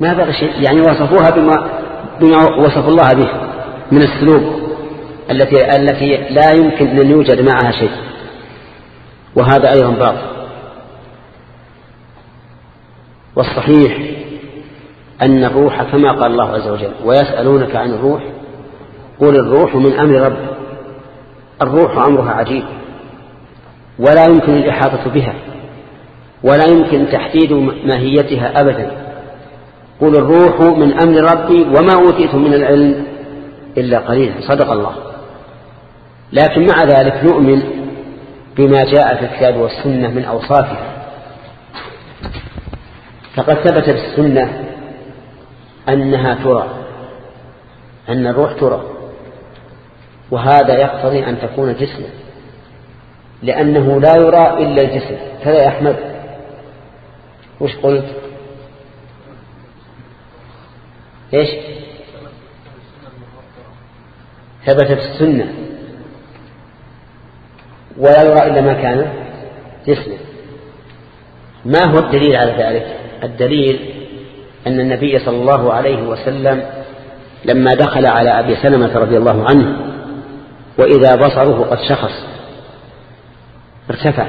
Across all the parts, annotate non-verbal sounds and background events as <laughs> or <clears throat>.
ما بقى شيء. يعني وصفوها بما, بما وصف الله به من السلوك التي التي لا يمكن أن يوجد معها شيء. وهذا أيضا باطل. والصحيح أن الروح كما قال الله عز وجل ويسألونك عن الروح قل الروح من أمر رب. الروح أمرها عجيب. ولا يمكن الإحاطة بها ولا يمكن تحديد ماهيتها أبدا. قل الروح من أمر ربي وما أوتيت من العلم إلا قليلا صدق الله. لكن مع ذلك نؤمن بما جاء في الكتاب والسنة من أوصافها. فقد ثبت في السنة أنها ترى أن الروح ترى وهذا يقتضي أن تكون جسما لأنه لا يرى إلا الجسم يا أحمد وش قلت؟ إيش؟ ثبتت السنة. ولا يرى إلا ما كان جسما ما هو الدليل على ذلك؟ الدليل أن النبي صلى الله عليه وسلم لما دخل على أبي سلمة رضي الله عنه وإذا بصره قد شخص ارتفع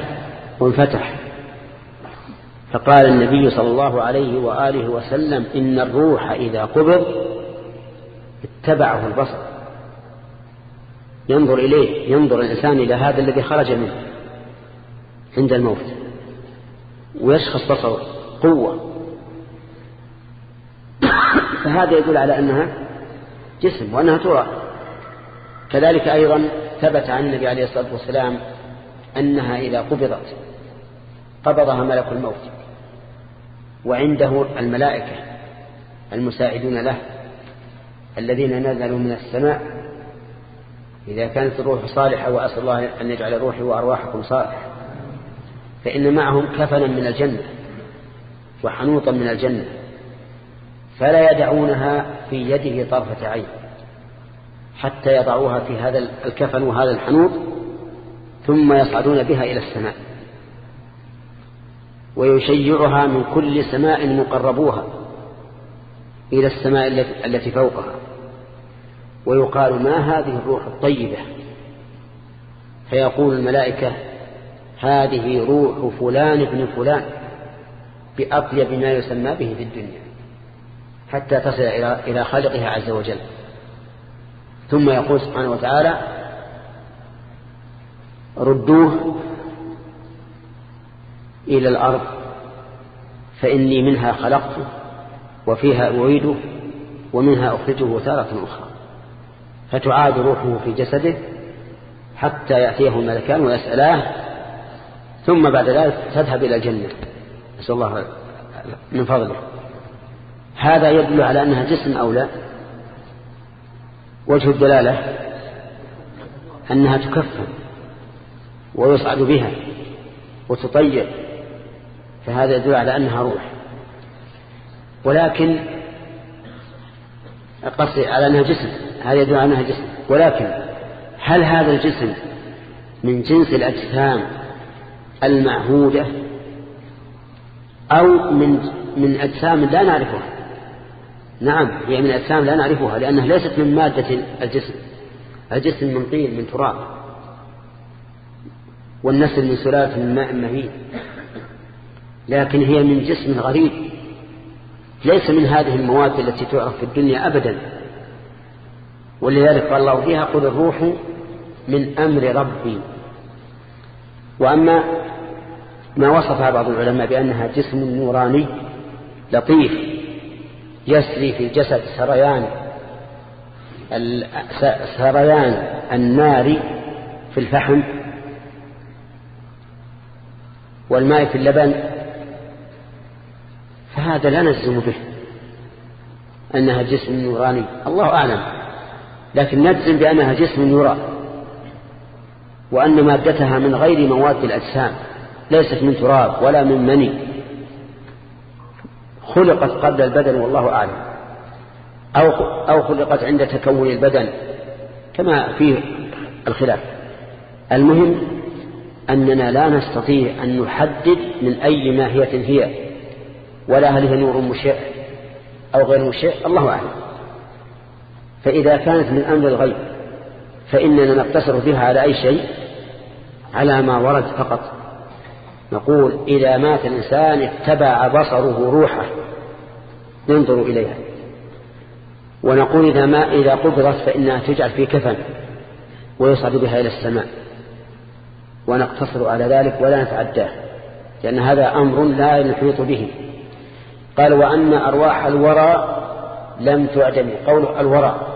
وانفتح. فقال النبي صلى الله عليه وآله وسلم إن الروح إذا قبض اتبعه البصر. ينظر إليه ينظر الإنسان إلى هذا الذي خرج منه عند الموت ويشخص بصره قوة. فهذا يدل على أنها جسم وأنها ترى كذلك أيضا ثبت عن النبي عليه الصلاة والسلام أنها إذا قبضت قبضها ملك الموت. وعنده الملائكة المساعدون له الذين نزلوا من السماء. إذا كانت الروح صالحة وأسأل الله أن يجعل روحي وأرواحكم صالحة. فإن معهم كفنا من الجنة وحنوطا من الجنة فلا يدعونها في يده طرفة عين حتى يضعوها في هذا الكفن وهذا الحنوط ثم يصعدون بها إلى السماء. ويشيعها من كل سماء مقربوها إلى السماء التي فوقها. ويقال ما هذه الروح الطيبة؟ فيقول الملائكة هذه روح فلان ابن فلان بأطيب ما يسمى به في الدنيا حتى تصل إلى خالقها عز وجل. ثم يقول سبحانه وتعالى ردوه إلى الأرض فإني منها خلقته وفيها أعيده ومنها أخرجه تارة أخرى. فتعاد روحه في جسده حتى يأتيه الملكان ويسألاه ثم بعد ذلك تذهب إلى الجنة. نسأل الله من فضله. هذا يدل على أنها جسم أو لا؟ وجه الدلالة أنها تكفن ويصعد بها وتطير فهذا يدل على أنها روح. ولكن قصدي على أنها جسم. هذا يدل على أنها جسم. ولكن هل هذا الجسم من جنس الأجسام المعهودة أو من من أجسام لا نعرفها؟ نعم هي من أجسام لا نعرفها لأنها ليست من مادة الجسم. الجسم من طين من تراب. والنسل من سلالة من ماء مهين. لكن هي من جسم غريب. ليس من هذه المواد التي تعرف في الدنيا أبدا. ولذلك قال الله فيها قل الروح من أمر ربي. وأما ما وصفها بعض العلماء بأنها جسم نوراني لطيف يسري في الجسد سريان سريان النار في الفحم والماء في اللبن فهذا لا نجزم به. أنها جسم نوراني. الله أعلم. لكن نجزم بأنها جسم يرى وأن مادتها من غير مواد الأجسام. ليست من تراب ولا من مني. خلقت قبل البدن والله أعلم. أو أو خلقت عند تكون البدن. كما فيه الخلاف. المهم أننا لا نستطيع أن نحدد من أي ماهية هي. ولا هل هي نور مشع أو غير مشيء الله أعلم. فإذا كانت من أمر الغيب فإننا نقتصر بها على أي شيء؟ على ما ورد فقط. نقول إذا مات الإنسان اتبع بصره روحه. ينظر إليها. ونقول إذا, ما إذا قبضت فإنها تجعل في كفن ويصعد بها إلى السماء. ونقتصر على ذلك ولا نتعداه لأن هذا أمر لا نحيط به. قال وأن أرواح الورى لم تعدم قول الورى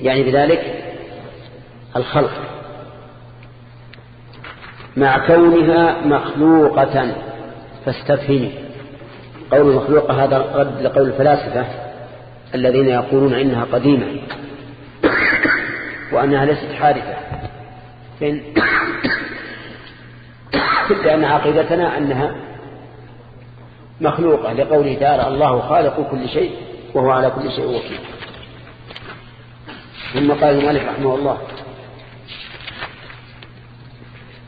يعني بذلك الخلق مع كونها مخلوقة فاستفهمي. قول المخلوقة هذا رد لقول الفلاسفة الذين يقولون إنها قديمة وأنها ليست حادثة. لأن <coughs> عقيدتنا أنها مخلوقة لقوله تعالى الله خالق كل شيء وهو على كل شيء وكيل. ثم قال المؤلف رحمه الله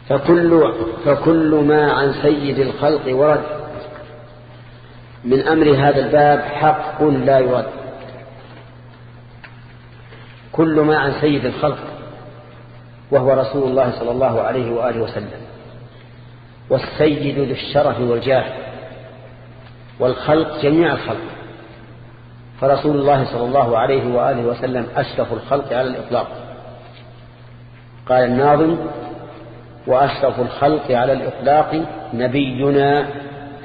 فكل, فكل ما عن سيد الخلق ورد من أمر هذا الباب حق لا يرد. كل ما عن سيد الخلق وهو رسول الله صلى الله عليه وآله وسلم والسيد ذو الشرف والجاه. والخلق جميع الخلق. فرسول الله صلى الله عليه وآله وسلم أشرف الخلق على الإطلاق. قال الناظم وأشرف الخلق على الإطلاق نبينا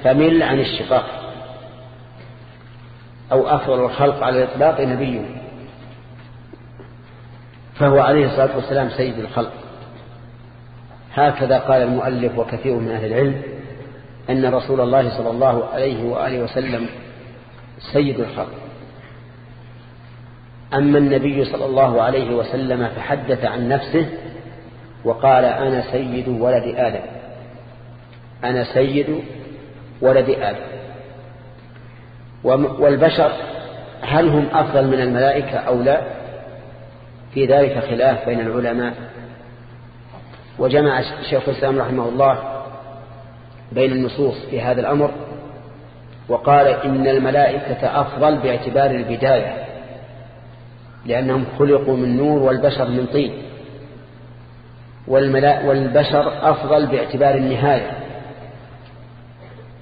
فمل عن الشقاق أو أفضل الخلق على الإطلاق نبينا فهو عليه الصلاة والسلام سيد الخلق. هكذا قال المؤلف وكثير من أهل العلم أن رسول الله صلى الله عليه وآله وسلم سيد الخلق. أما النبي صلى الله عليه وسلم فحدث عن نفسه وقال أنا سيد ولد آدم. أنا سيد ولد آدم. والبشر هل هم أفضل من الملائكة أو لا؟ في ذلك خلاف بين العلماء. وجمع شيخ الإسلام رحمه الله بين النصوص في هذا الأمر وقال إن الملائكة أفضل باعتبار البداية لأنهم خلقوا من نور والبشر من طين والبشر أفضل باعتبار النهاية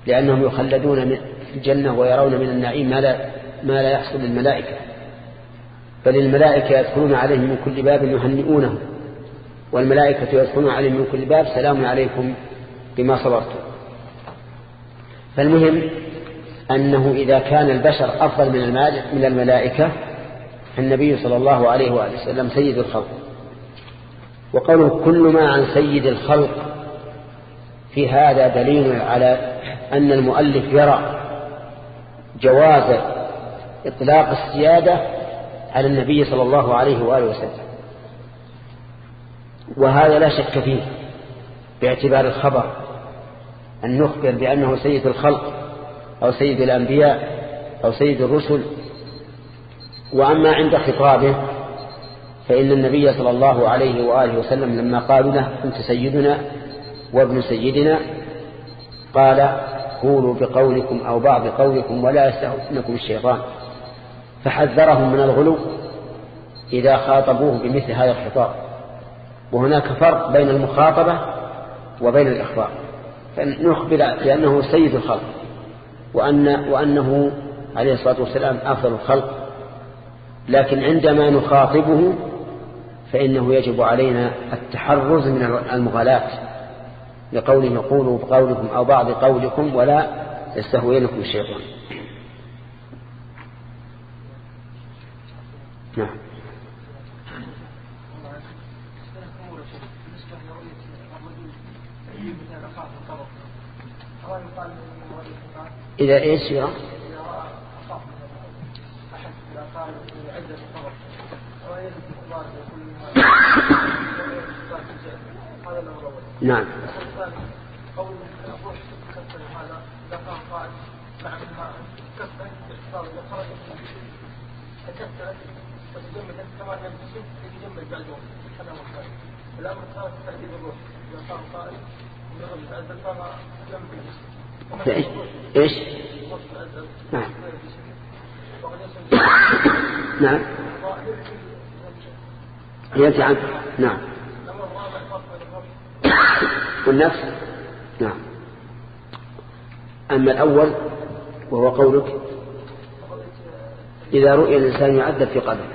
لأنهم يخلدون في الجنة ويرون من النعيم ما لا, ما لا يحصل للملائكة بل الملائكة يدخلون عليهم من كل باب يهنئونه والملائكة يدخلون عليهم من كل باب سلام عليكم بما صبرتم. فالمهم أنه إذا كان البشر أفضل من الملائكة فالنبي صلى الله عليه وآله وسلم سيد الخلق. وقوله كل ما عن سيد الخلق في هذا دليل على أن المؤلف يرى جواز إطلاق السيادة على النبي صلى الله عليه وآله وسلم. وهذا لا شك فيه باعتبار الخبر. أن نخبر بأنه سيد الخلق أو سيد الأنبياء أو سيد الرسل. وأما عند خطابه فإن النبي صلى الله عليه وآله وسلم لما قالوا له أنت سيدنا وابن سيدنا قال قولوا بقولكم أو بعض قولكم ولا يستهزئنكم الشيطان فحذرهم من الغلو إذا خاطبوه بمثل هذا الخطاب. وهناك فرق بين المخاطبة وبين الإخبار. فنخبر بأنه سيد الخلق وأن وأنه عليه الصلاة والسلام أفضل الخلق. لكن عندما نخاطبه فإنه يجب علينا التحرز من المغالاة لقوله قولوا بقولكم أو بعض قولكم ولا يستهوينكم الشيطان. نعم إذا إيش يرى نعم قول الروح تكسر هذا اذا كان قائد مع منها كسر باختصار اذا خرجت تكسرت فتجمدت كما ينبسط يتجمد بعد وقت هذا هو الأمر الثالث تهذيب الروح. إذا فما لم إيش؟ إيش؟ نعم. نعم. يأتي عنه. نعم. والنفس؟ نعم. أما الأول وهو قولك إذا رؤي الإنسان يعذب في قبره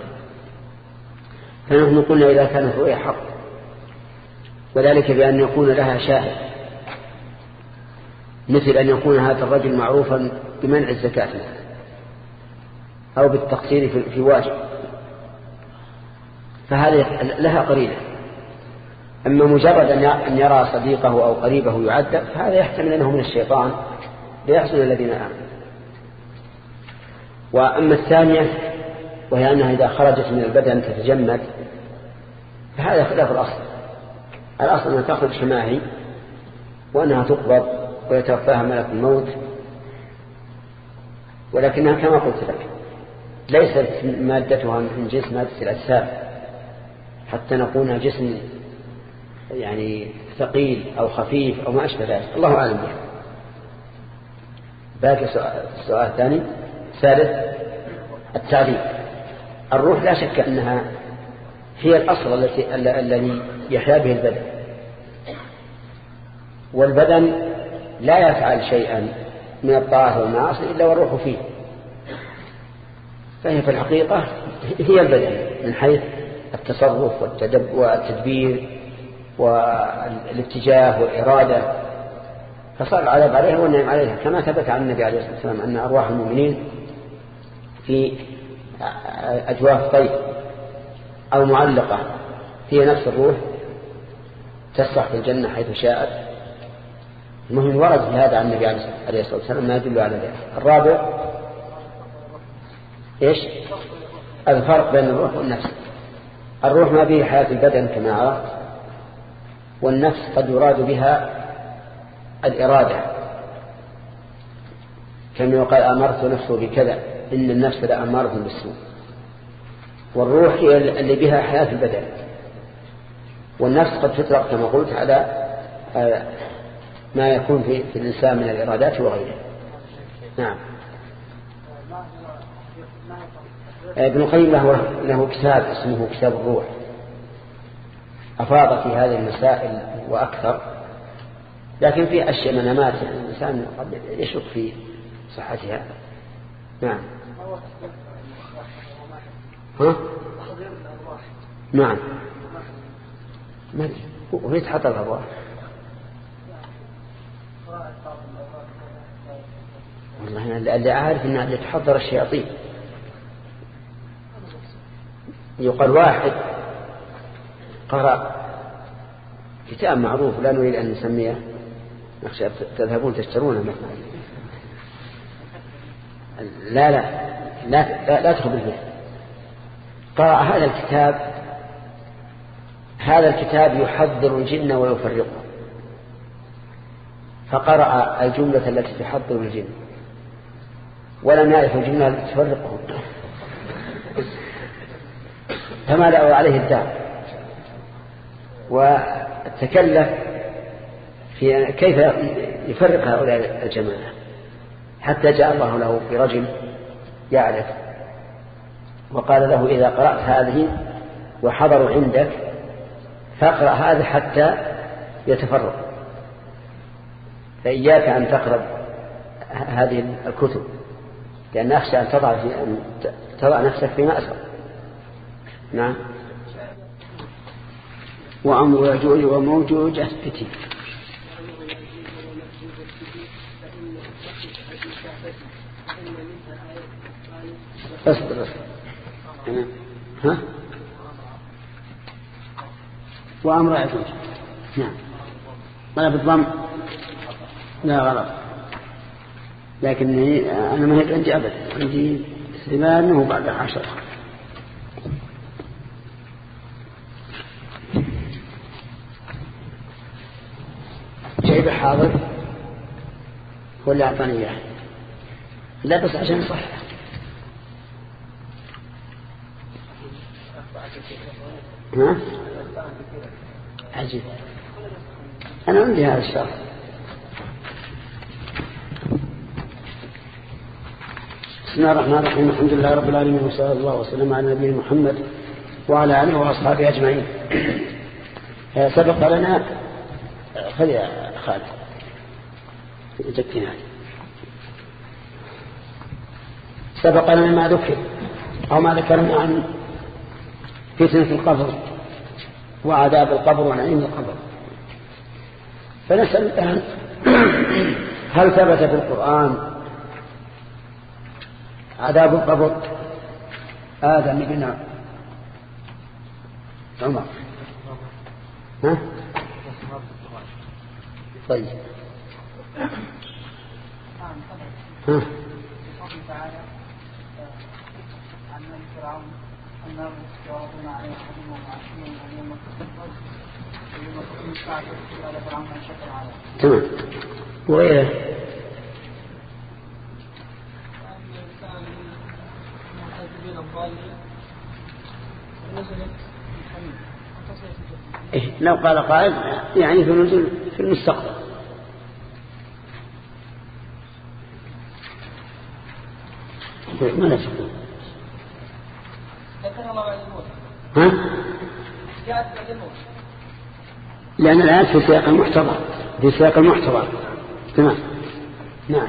فنحن قلنا إذا كانت رؤيا حق وذلك بأن يكون لها شاهد. مثل أن يكون هذا الرجل معروفا بمنع الزكاة أو بالتقصير في واجب. فهذه لها قرينة. أما مجرد أن يرى صديقه أو قريبه يعذب فهذا يحتمل أنه من الشيطان ليحسن الذين آمنوا. وأما الثانية وهي أنها إذا خرجت من البدن تتجمد فهذا خلاف الأصل. الأصل أنها تخرج شماهي وأنها تقبض ويتوفاها ملك الموت. ولكنها كما قلت لك ليست مادتها من جنس مادة الأجسام. حتى نقول جسم يعني ثقيل أو خفيف أو ما أشبه ذلك. الله أعلم به باقي السؤال الثاني ثالث التعذيب الروح لا شك أنها هي الأصل التي الذي يحيا به البدن. والبدن لا يفعل شيئا من الطاعة والمعاصي إلا والروح فيه. فهي في الحقيقة هي البدن من حيث التصرف والتدبير والاتجاه والإرادة. فصار العذاب عليها والنعم عليها كما ثبت عن النبي عليه الصلاة والسلام أن أرواح المؤمنين في أجواف طيب أو معلقة هي نفس الروح تسرح في الجنة حيث شاءت. المهم ورد في هذا عن النبي عليه الصلاة والسلام ما يدل على ذلك. الرابع إيش؟ الفرق بين الروح والنفس. الروح ما به حياة البدن كما عرفت والنفس قد يراد بها الإرادة. كما يقال أمرت نفسه بكذا إن النفس لأمارة بالسوء. والروح هي اللي بها حياة البدن. والنفس قد تطلق كما قلت على ما يكون في, في الإنسان من الإرادات وغيره. نعم. ابن القيم له, له كتاب اسمه كتاب الروح. أفاض في هذه المسائل وأكثر. لكن في أشياء منامات الإنسان قد يشك في صحتها. نعم. ها؟ نعم. ما وهي تحط الأرواح. والله اللي عارف انها يتحضر الشياطين. يقال واحد قرأ كتاب معروف لا نريد أن نسميه. نخشى تذهبون تشترونه. مثلا لا لا لا لا, لا تخبر به. قرأ هذا الكتاب هذا الكتاب يحذر الجن ويفرقه. فقرأ الجملة التي تحضر الجن. ولم يعرف الجملة تفرقه فملأوا عليه الدار وتكلف في كيف يفرق هؤلاء الجماعة؟ حتى جاء الله له برجل يعرف وقال له إذا قرأت هذه وحضروا عندك فاقرأ هذا حتى يتفرق. فإياك أن تقرأ هذه الكتب. لأن أخشى أن تضع, في أن تضع نفسك في مأسر نعم. وأمر يجوج وموجوج أثبتي اصبر ها؟ وأمر يجوج نعم. ولا بالضم لا غلط. لكن أنا ما هي عندي أبدا عندي ثمان بعد عشر. جايبه حاضر؟ ولا أعطاني إياه. لا بس عشان صح. ها؟ عجيب. أنا عندي هذا الشرح بسم الله الرحمن الرحيم. الحمد لله رب العالمين وصلى الله وسلم على نبينا محمد وعلى آله وأصحابه أجمعين. سبق لنا خذ يا خالد زكينا سبق لنا ما ذكر أو ما ذكرنا عن فتنة القبر وعذاب القبر ونعيم القبر. فنسأل الآن <clears throat> هل ثبت في القرآن عذاب القبر آدم بن عمر ها؟ طيب ها؟ تمام وغيره إيه لو قال قائل يعني في النزول في المستقبل. ما لا تقول. ها؟ لأن الآيات في سياق المحتضر في سياق المحتضر. تمام. نعم.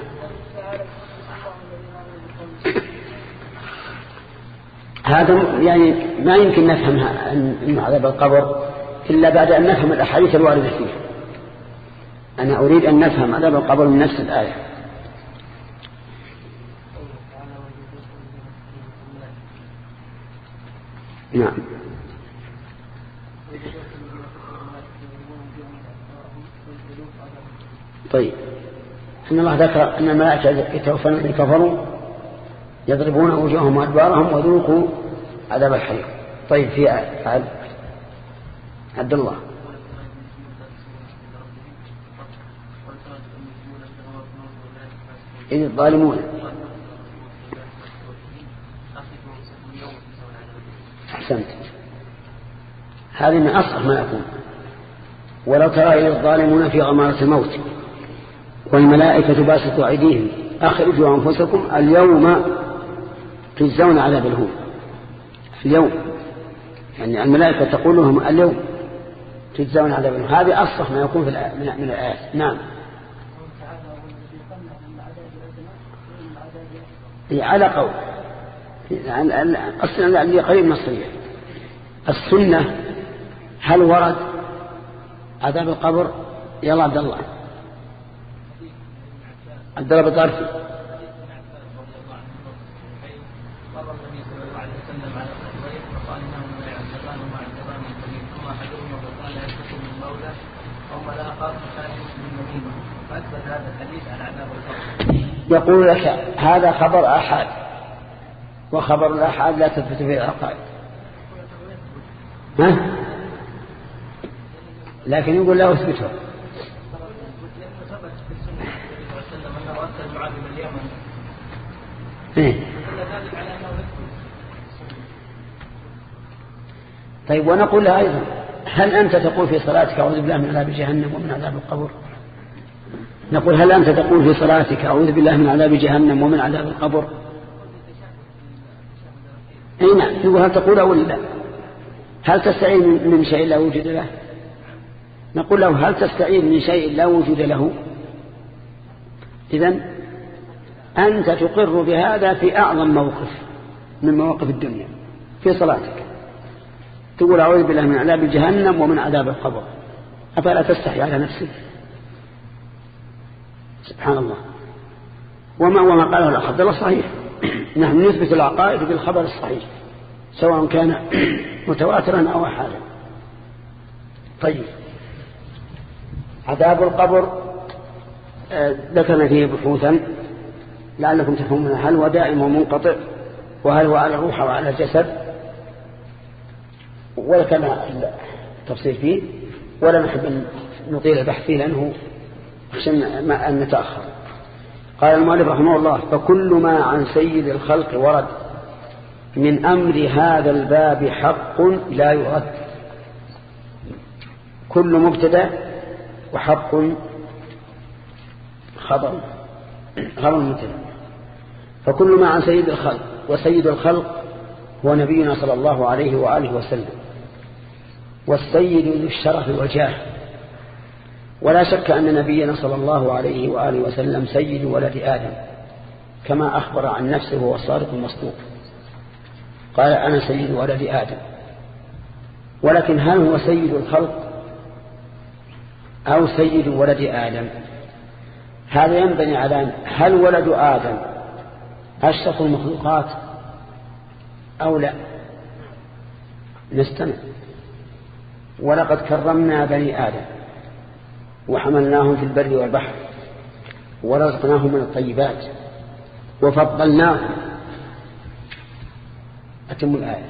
هذا يعني ما يمكن نفهم أن عذاب القبر إلا بعد أن نفهم الأحاديث الواردة فيه أنا أريد أن نفهم عذاب القبر من نفس الآية. نعم. طيب. أن الله ذكر أن الملائكة من كفروا يضربون وجوههم وأدبارهم وذوقوا عذاب الحريق. طيب في عبد الله. إذ الظالمون. أحسنت. هذه من أصح ما يكون ولو ترى إذ الظالمون في غمارة الموت والملائكة باسطوا أيديهم أخرجوا أنفسكم اليوم تجزون عذاب الهون اليوم. يعني الملائكة تقول لهم اليوم تجزون عذاب الهون. هذه أصح ما يكون في من الآيات. نعم. على قول. أصلا اللي قريب من السنة هل ورد عذاب القبر؟ يلا عبد الله. عبد الله بطارفي يقول لك هذا خبر أحد وخبر الأحد لا تثبت فيه العقائد ها؟ لكن يقول له أثبته إيه؟ طيب ونقول أيضا هل أنت تقول في صلاتك أعوذ بالله من عذاب جهنم ومن عذاب القبر نقول هل أنت تقول في صلاتك أعوذ بالله من عذاب جهنم ومن عذاب القبر؟ أي نعم. يقول هل تقول أو لا؟ هل تستعين من شيء لا وجود له؟ نقول له هل تستعين من شيء لا وجود له؟ إذن أنت تقر بهذا في أعظم موقف من مواقف الدنيا في صلاتك. تقول أعوذ بالله من عذاب جهنم ومن عذاب القبر. أفلا تستحي على نفسك؟ سبحان الله. وما وما قاله الأخ عبد الله صحيح. <clears throat> نحن نثبت العقائد بالخبر الصحيح سواء كان <clears throat> متواترا أو أحادا. طيب. عذاب القبر آه، ذكرنا فيه بحوثا لعلكم تفهمون هل هو دائم ومنقطع وهل هو على الروح وعلى الجسد؟ وذكرنا التفصيل فيه ولا نحب أن نطيل البحث فيه لأنه عشان أن نتأخر. قال المؤلف رحمه الله فكل ما عن سيد الخلق ورد من أمر هذا الباب حق لا يرد. كل مبتدا وحق خبر خبر مبتدا. فكل ما عن سيد الخلق وسيد الخلق هو نبينا صلى الله عليه وآله وسلم. والسيد ذو الشرف والجاه. ولا شك أن نبينا صلى الله عليه وآله وسلم سيد ولد آدم كما أخبر عن نفسه هو الصادق المصدوق. قال أنا سيد ولد آدم. ولكن هل هو سيد الخلق أو سيد ولد آدم؟ هذا ينبني على هل ولد آدم أشرف المخلوقات أو لا؟ نستمع. ولقد كرمنا بني آدم. وحملناهم في البر والبحر ورزقناهم من الطيبات وفضلناهم. أتم الآية.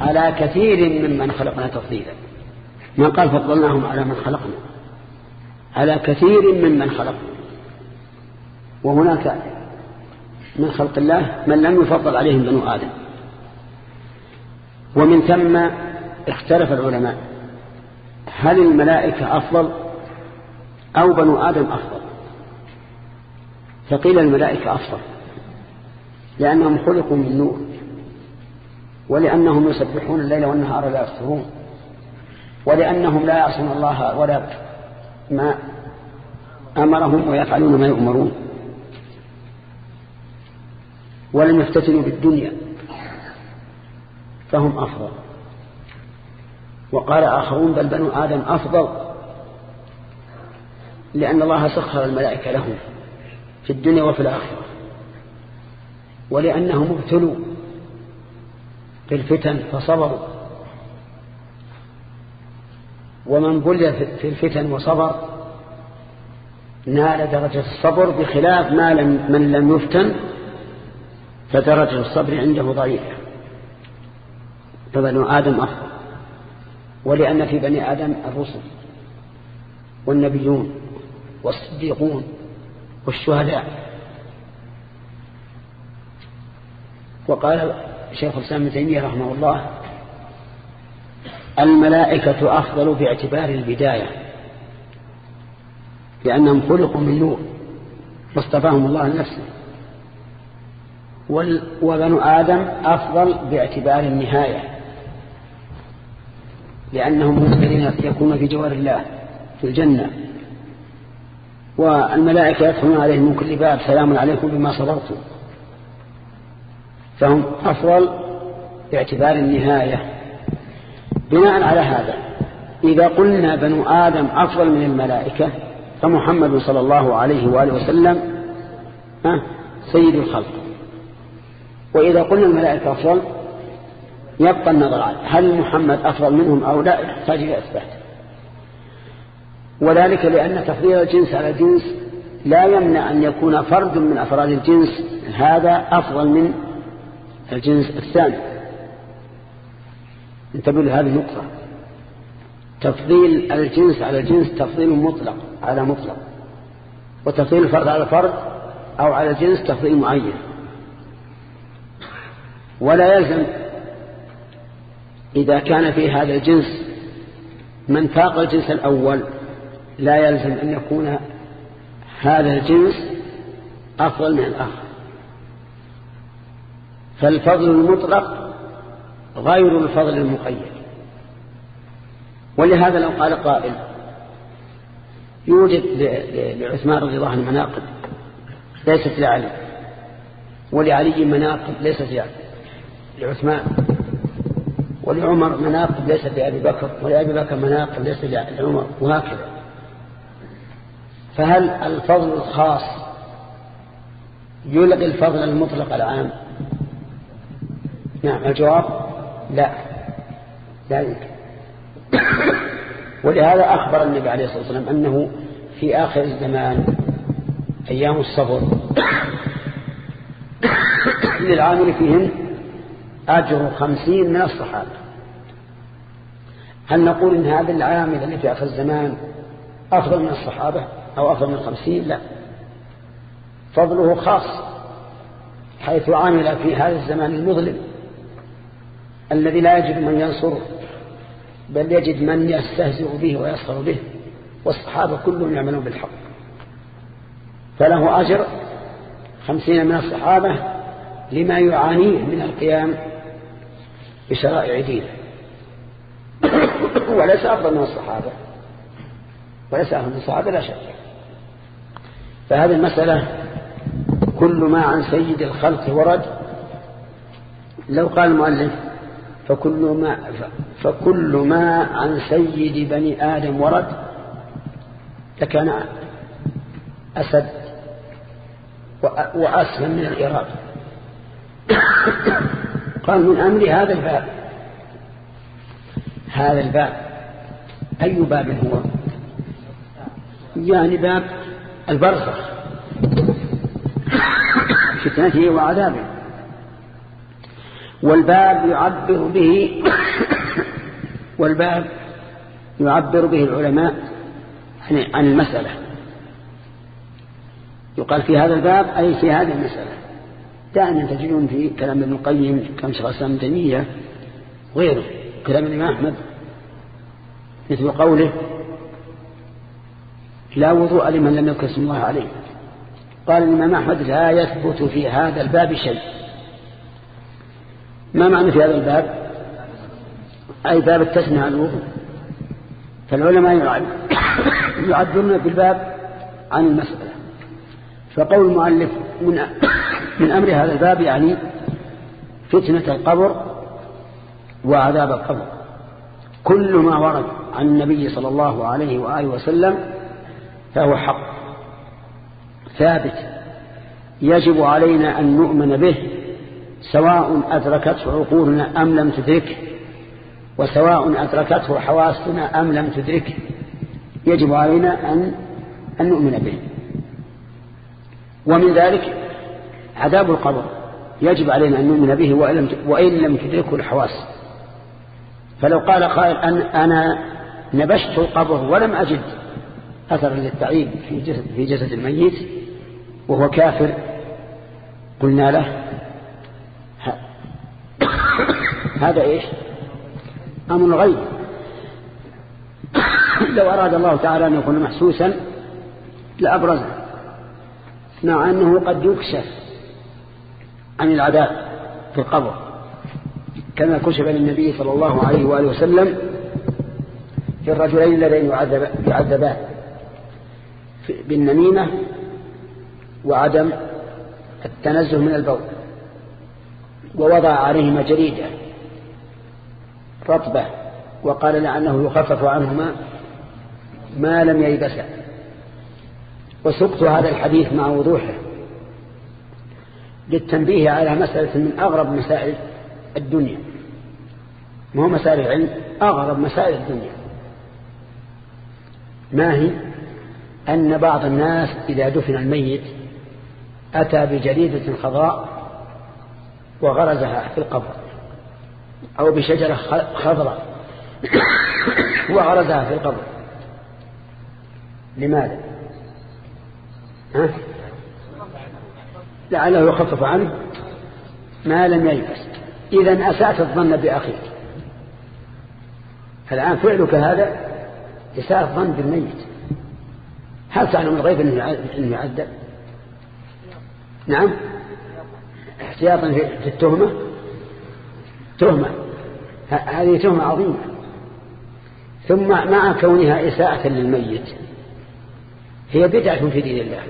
على كثير ممن خلقنا تفضيلا. من قال فضلناهم على من خلقنا. على كثير ممن خلقنا. وهناك من خلق الله من لم يفضل عليهم بنو آدم. ومن ثم اختلف العلماء. هل الملائكة أفضل أو بنو آدم أفضل؟ فقيل الملائكة أفضل لأنهم خلقوا من نور ولأنهم يسبحون الليل والنهار لا يفترون ولأنهم لا يعصون الله ولا ما أمرهم ويفعلون ما يؤمرون ولم يفتتنوا بالدنيا فهم أفضل. وقال آخرون بل بنو آدم أفضل لأن الله سخر الملائكة لهم في الدنيا وفي الآخرة ولأنهم ابتلوا بالفتن فصبروا ومن بلي في الفتن وصبر نال درجة الصبر بخلاف ما لم من لم يفتن فدرجة الصبر عنده ضعيفة فبنو آدم أفضل. ولأن في بني آدم الرسل والنبيون والصديقون والشهداء. وقال شيخ الإسلام ابن تيمية رحمه الله الملائكة أفضل باعتبار البداية لأنهم خلقوا من نور واصطفاهم الله لنفسه. وبنو آدم أفضل باعتبار النهاية. لأنهم مسترين يكون في جوار الله في الجنة. والملائكة يدخلون عليهم من كل باب سلام عليكم بما صبرتم. فهم أفضل باعتبار النهاية. بناء على هذا إذا قلنا بنو آدم أفضل من الملائكة فمحمد صلى الله عليه وآله وسلم سيد الخلق. وإذا قلنا الملائكة أفضل يبقى النظر على هل محمد أفضل منهم أو لا؟ يحتاج إلى إثبات. وذلك لأن تفضيل الجنس على الجنس لا يمنع أن يكون فرد من أفراد الجنس. هذا أفضل من الجنس الثاني. انتبهوا لهذه النقطة. تفضيل الجنس على الجنس تفضيل مطلق على مطلق. وتفضيل الفرد على فرد أو على الجنس تفضيل معين. ولا يلزم إذا كان في هذا الجنس من فاق الجنس الأول لا يلزم أن يكون هذا الجنس أفضل من الآخر. فالفضل المطلق غير الفضل المقيد. ولهذا لو قال قائل يوجد لعثمان رضي الله عنه مناقب ليست لعلي ولعلي مناقب ليست لعثمان. ولعمر مناقب ليست لأبي بكر ولأبي بكر مناقب ليست لعمر وهكذا. فهل الفضل الخاص يلغي الفضل المطلق العام؟ نعم الجواب لا لا يمكن. ولهذا أخبر النبي عليه الصلاة والسلام أنه في آخر الزمان أيام الصبر للعامل فيهن أجر خمسين من الصحابة. هل نقول إن هذا العامل الذي في آخر الزمان أفضل من الصحابة أو أفضل من الخمسين لا. فضله خاص حيث عامل في هذا الزمان المظلم الذي لا يجد من ينصره بل يجد من يستهزئ به ويسخر به والصحابة كلهم يعملون بالحق. فله أجر خمسين من الصحابة لما يعانيه من القيام بشرائع دينه. وليس أفضل من الصحابة. وليس أفضل من الصحابة لا شك. فهذه المسألة كل ما عن سيد الخلق ورد. لو قال المؤلف فكل ما, فكل ما عن سيد بني آدم ورد لكان أسد وأسلم من الإرادة قال من أمر هذا الباب. هذا الباب. أي باب هو؟ يعني باب البرزخ. فتنته وعذابه. والباب يعبر به <coughs> والباب يعبر به العلماء عن المسألة. يقال في هذا الباب أي في هذه المسألة. دائما تجدون في كلام ابن القيم كلام شيخ الإسلام تيمية غيره كلام الإمام أحمد مثل قوله لا وضوء لمن لم يذكر اسم الله عليه. قال الإمام أحمد لا يثبت في هذا الباب شيء. ما معنى في هذا الباب؟ أي باب التسمية عن الوضوء. فالعلماء يعدون بالباب عن المسألة. فقول المؤلف من, من أمر هذا الباب يعني فتنة القبر وعذاب القبر. كل ما ورد عن النبي صلى الله عليه وآله وسلم فهو حق. ثابت. يجب علينا أن نؤمن به سواء أدركته عقولنا أم لم تدركه وسواء أدركته حواسنا أم لم تدركه. يجب علينا أن, نؤمن به. ومن ذلك عذاب القبر يجب علينا أن نؤمن به وإن لم تدركه الحواس. فلو قال قائل أن أنا نبشت القبر ولم أجد أثرا للتعيب في جسد, في جسد الميت وهو كافر قلنا له هذا إيش؟ أمر غيب. <coughs> لو أراد الله تعالى أن يكون محسوسا لأبرزه مع أنه قد يكشف. عن العذاب في القبر. كما كشف للنبي صلى الله عليه وآله وسلم في الرجلين الذين يعذبان. بالنميمة وعدم التنزه من البول. ووضع عليهما جريدة رطبة وقال لأنه يخفف عنهما ما لم ييبسا وسقت هذا الحديث مع وضوحه. للتنبيه على مسألة من أغرب مسائل الدنيا. ما هو مسائل العلم؟ أغرب مسائل الدنيا. ما هي؟ أن بعض الناس إذا دفن الميت أتى بجريدة خضراء وغرزها في القبر أو بشجرة خضراء <coughs> وغرزها في القبر. لماذا؟ ها؟ لعله يخفف عنه ما لم يلبس إذا أسأت الظن بأخيك. الآن فعلك هذا إساءة الظن بالميت. هل تعلم الغيب أنه يعذب؟ نعم. احتياطا في التهمة. تهمة. هذه تهمة عظيمة. ثم مع كونها إساءة للميت هي بدعة في دين الله.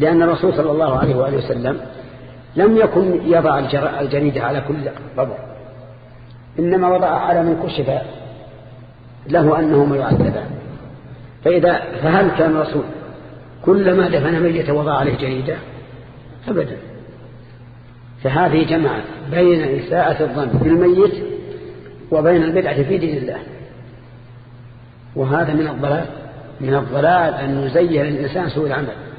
لأن الرسول صلى الله عليه وآله وسلم لم يكن يضع الجريدة على كل قبر إنما وضع على من كشف له أنهما يعذبان فإذا فهل كان الرسول كلما دفن ميت وضع عليه جريدة أبدا. فهذه جمعت بين إساءة الظن بالميت وبين البدعة في دين الله. وهذا من الضلال من الضلال أن نزين الإنسان سوء العمل.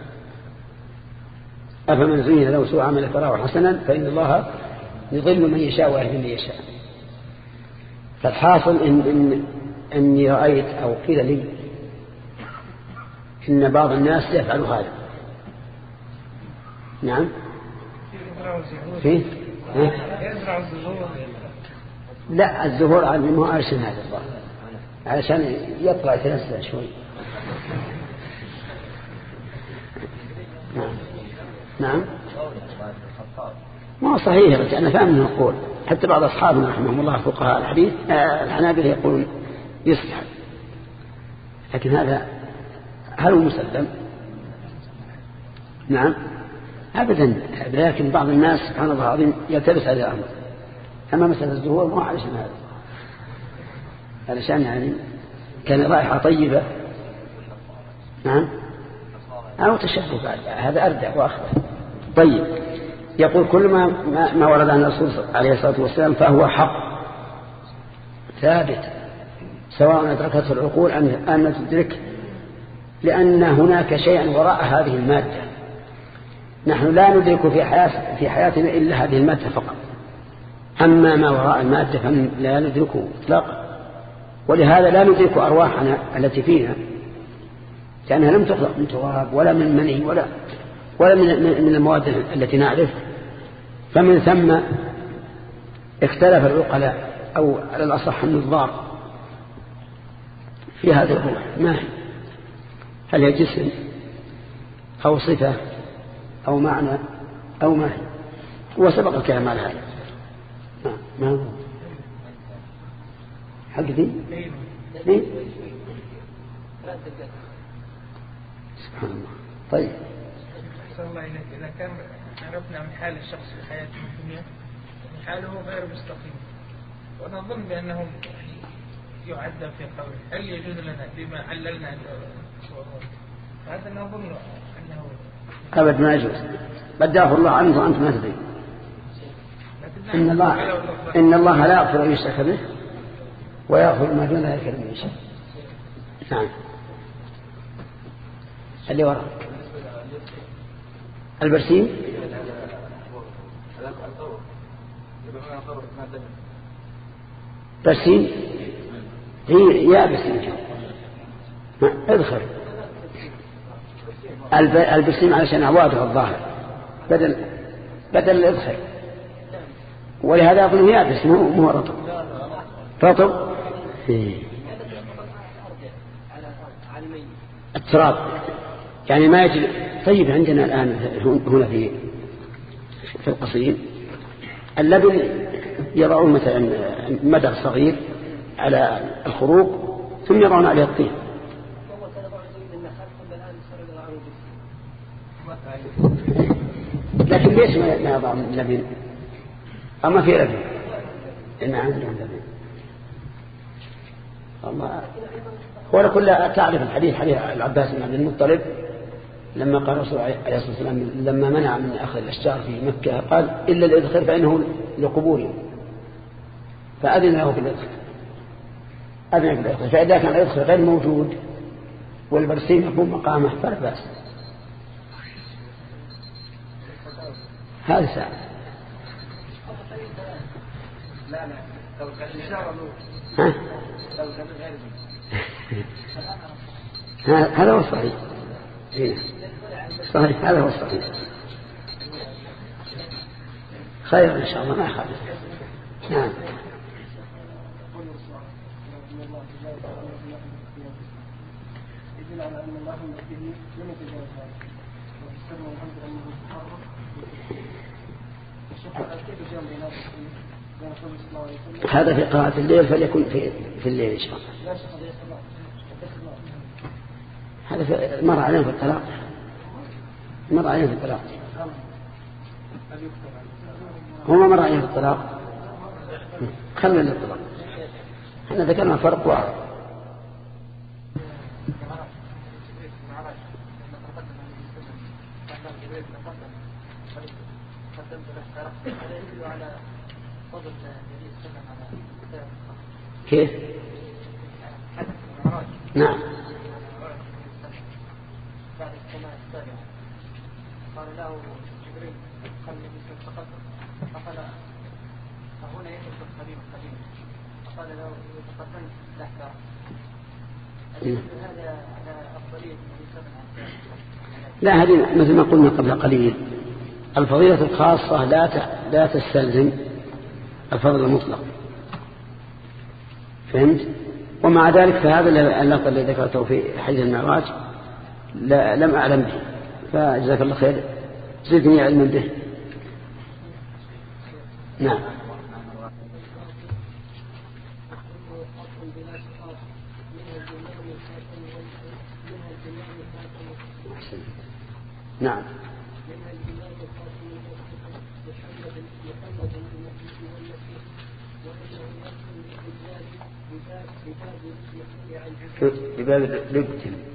أفمن زين له سوء عمل فراه حسنا فإن الله يضل من يشاء ويهدي من يشاء. فالحاصل إن, إن أني رأيت أو قيل لي إن بعض الناس يفعل هذا. نعم. في يزرع الزهور لا الزهور مو عشان هذا الظاهر. علشان يطلع يتنسى شوي. نعم. نعم. ما صحيح بس أنا فاهم أنه يقول حتى بعض أصحابنا رحمهم الله فقهاء الحديث آه، الحنابلة يقولون يصلح لكن هذا هل هو مسلم؟ نعم. أبدا. لكن بعض الناس سبحان الله العظيم يلتبس هذا الأمر. أما مسألة الزهور ما علشان هذا؟ علشان يعني كان رائحة طيبة. نعم. أو تشبه بعد. هذا أردع وأخبر طيب. يقول كل ما, ما, ما ورد عن الرسول عليه الصلاة والسلام فهو حق. ثابت. سواء أدركته العقول أن تدرك. لأن هناك شيئا وراء هذه المادة. نحن لا ندرك في, حياة في حياتنا إلا هذه المادة فقط. أما ما وراء المادة فلا ندركه اطلاقا. ولهذا لا ندرك أرواحنا التي فينا لأنها لم تخلق من تراب ولا من مني ولا ولا من من المواد التي نعرف فمن ثم اختلف العقلاء أو على الأصح النظار في هذه الروح. ما هي؟ هل هي جسم أو صفة أو معنى أو ما هي؟ وسبق الكلام على هذا. ما هو؟ حق دي دي سبحان الله. طيب. الله إليك. إذا كان عرفنا من حال الشخص في حياته الدنيا حاله غير مستقيم. ونظن بأنه يعني يعد في قوله هل يجوز لنا بما عللنا هذا نظن أنه أبد ما يجوز. بدأه الله عنه وأنت ما تدري. إن الله إن الله لا يغفر أن يشرك به ويغفر ما دون ذلك لمن يشاء. نعم. اللي وراء البرسيم. برسيم. هي يابس ادخل البرسيم علشان عواده الظاهر. بدل بدل الادخل ولهذا أظن يابس مو مو رطب. رطب؟ إيه. التراب. يعني ما يجري طيب عندنا الآن هنا في في القصيم. اللبن يضعون مثلا مدى صغير على الخروق ثم يضعون عليه الطين. لكن ليش ما يضع لبن؟ أما في لبن. إن عندهم لبن. الله هو كل تعرف الحديث حديث العباس بن عبد المطلب. لما قال الرسول عليه الصلاة والسلام لما منع من أخذ الأشجار في مكة قال إلا الإذخر فإنه لقبورهم فأذن له في الإذخر أذن في الإذخر فإذا كان الإذخر غير موجود والبرسيم يقوم مقامه فلا بأس. هذا ساعة؟ <laughs> هذا هو الصحيح. إيه. صحيح هذا هو الصحيح. خير إن شاء الله ما خالف نعم. هذا في قراءة الليل فليكن في, في الليل إن شاء الله. هذا مر علينا في الطلاق. مر علينا في الطلاق. هو ما مر علينا في الطلاق. خلنا للطلاق. إحنا ذكرنا فرق واحد. كيف؟ نعم بعد السماء السابعة قال له جبريل قال النبي فقط فقال فهنا يدرك القديم القديم. فقال له يتقدم تحت هذا على أفضلية لا هذه مثل ما قلنا قبل قليل. الفضيلة الخاصة لا لا تستلزم الفضل المطلق. فهمت؟ ومع ذلك فهذا اللقب الذي ذكرته في حديث المعراج لم أعلم به. فجزاك الله خير. زدني علما به. نعم. نعم. بباب لبتم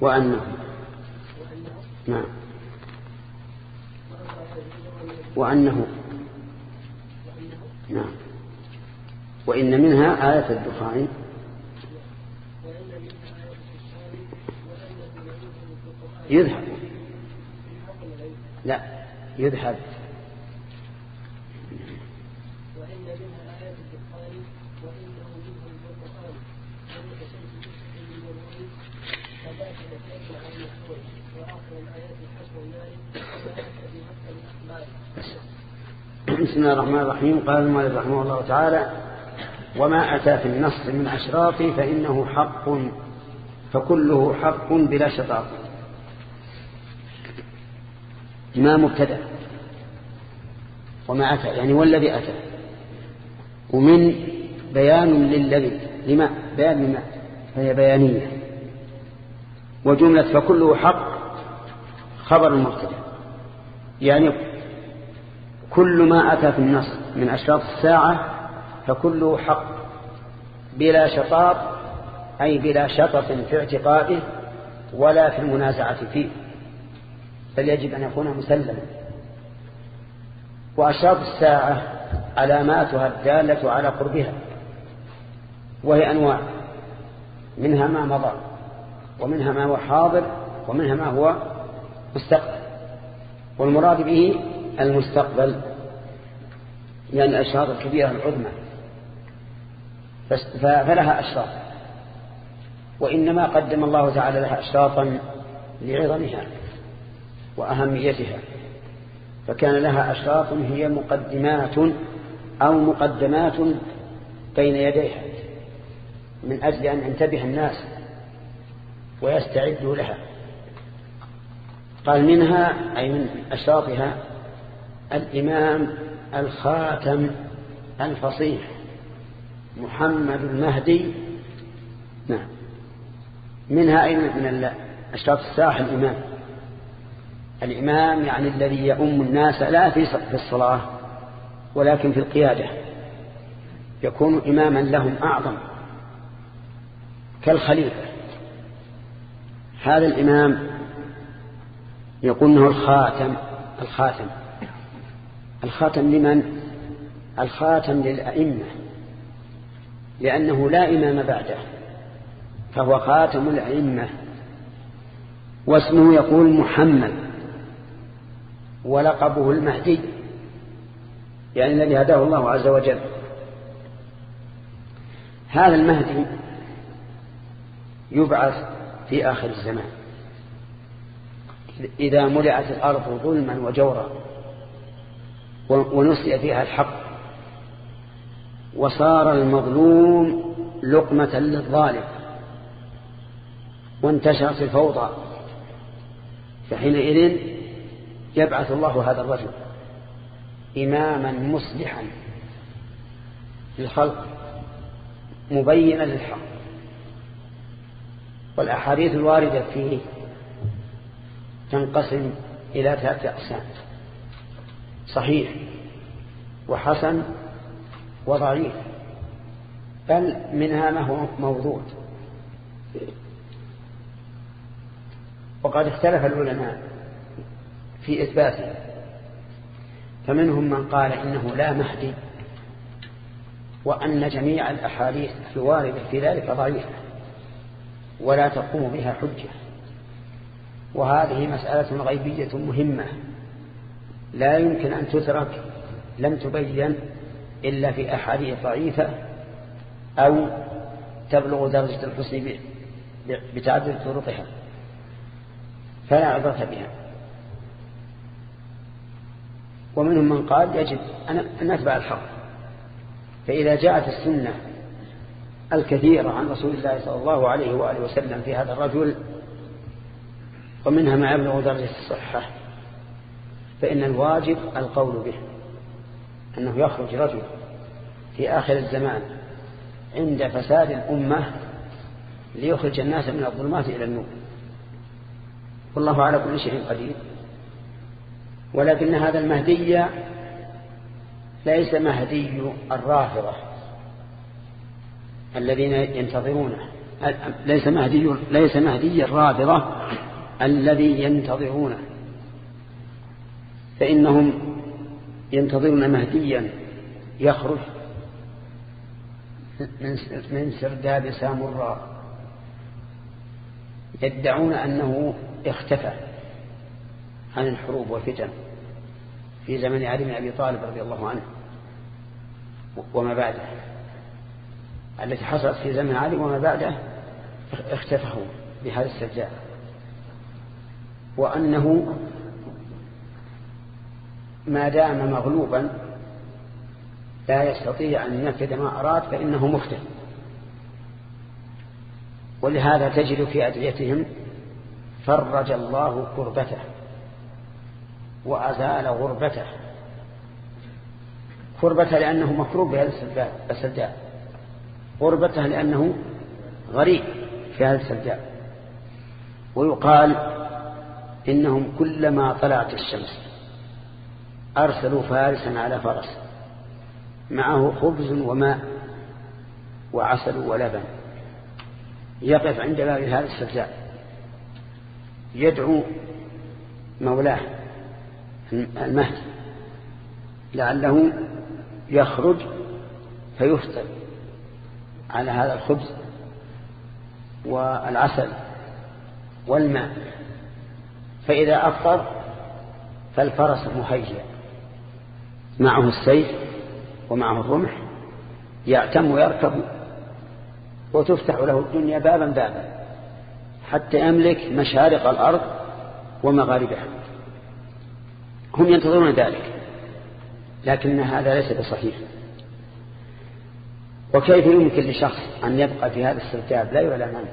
وأنه نعم. وأنه نعم. وإن منها آية الدخان. يذهب. لا يذهب وإن منها آية الدخان وإنه منه القرآن وإن شمس من فذاك لكيف عن المحمول وآخر الآيات الحسن والنار وذاك بمثل الأحمال بسم الله الرحمن الرحيم. قال المؤلف رحمه الله تعالى وما أتى في النص من أشراط فإنه حق فكله حق بلا شطاط. ما مبتدا. وما أتى يعني والذي أتى. ومن بيان للذي لما؟ بيان لما؟ فهي بيانية. وجملة فكله حق خبر المبتدا يعني كل ما أتى في النص من أشراط الساعة فكله حق بلا شطاط أي بلا شطط في اعتقاده ولا في المنازعة فيه. بل يجب أن يكون مسلما. وأشراط الساعة علاماتها الدالة على قربها وهي أنواع. منها ما مضى ومنها ما هو حاضر ومنها ما هو مستقبل والمراد به المستقبل يعني الأشراط الكبيرة العظمى. فلها أشراط. وإنما قدم الله تعالى لها أشراطا لعظمها وأهميتها. فكان لها أشراط هي مقدمات أو مقدمات بين يديها من أجل أن ينتبه الناس ويستعدوا لها. قال منها أي من أشراطها الإمام الخاتم الفصيح محمد المهدي. نعم. منها أي من أشراط الساحة الإمام؟ الإمام يعني الذي يؤم الناس لا في الصلاة ولكن في القيادة. يكون إماما لهم أعظم كالخليفة. هذا الإمام يقول إنه الخاتم الخاتم. الخاتم لمن؟ الخاتم للأئمة لأنه لا إمام بعده فهو خاتم الأئمة. واسمه يقول محمد ولقبه المهدي يعني الذي هداه الله عز وجل. هذا المهدي يبعث في آخر الزمان. إذا ملئت الأرض ظلما وجورا ونسي فيها الحق وصار المظلوم لقمة للظالم وانتشرت الفوضى فحينئذ يبعث الله هذا الرجل إماما مصلحا للخلق مبينا للحق والأحاديث الواردة فيه تنقسم إلى ثلاثة أقسام. صحيح وحسن وضعيف بل منها ما هو موضوع. وقد اختلف العلماء في إثباته فمنهم من قال إنه لا مهدي وأن جميع الأحاديث الواردة في ذلك ضعيفة ولا تقوم بها حجة. وهذه مسألة غيبية مهمة. لا يمكن أن تترك لم تبين إلا في أحاديث ضعيفة أو تبلغ درجة الحسن بتعدد طرقها. فلا عبرة بها. ومنهم من قال يجب أن نتبع الحق. فإذا جاءت السنة الكثيرة عن رسول الله صلى الله عليه وآله وسلم في هذا الرجل ومنها ما يبلغ درجة الصحة. فإن الواجب القول به أنه يخرج رجل في آخر الزمان عند فساد الأمة ليخرج الناس من الظلمات إلى النور. والله على كل شيء قدير. ولكن هذا المهدي ليس مهدي الرافضة الذين ينتظرونه ليس مهدي ليس مهدي الرافضة الذي ينتظرونه فإنهم ينتظرون مهديا يخرج من سرداب سامراء يدعون أنه اختفى عن الحروب والفتن في زمن علي بن أبي طالب رضي الله عنه وما بعده. التي حصلت في زمن علي وما بعده اختفى بهذا السجاد وأنه ما دام مغلوبا لا يستطيع أن ينفذ ما أراد فإنه مختل ولهذا تجد في أدعيتهم فرج الله كربته وأزال غربته. كربته لأنه مكروب بهذا السجاد غربته لأنه غريب في هذا السجاد ويقال إنهم كلما طلعت الشمس أرسلوا فارسا على فرس معه خبز وماء وعسل ولبن يقف عند باب هذا السجاد يدعو مولاه المهدي لعله يخرج فيفطر على هذا الخبز والعسل والماء. فإذا أفطر فالفرس مهيئ معه السيف ومعه الرمح. يعتم ويركب وتفتح له الدنيا بابا بابا. حتى يملك مشارق الأرض ومغاربها. هم ينتظرون ذلك. لكن هذا ليس بصحيح. وكيف يمكن لشخص أن يبقى في هذا السرداب؟ لا يرى الأمان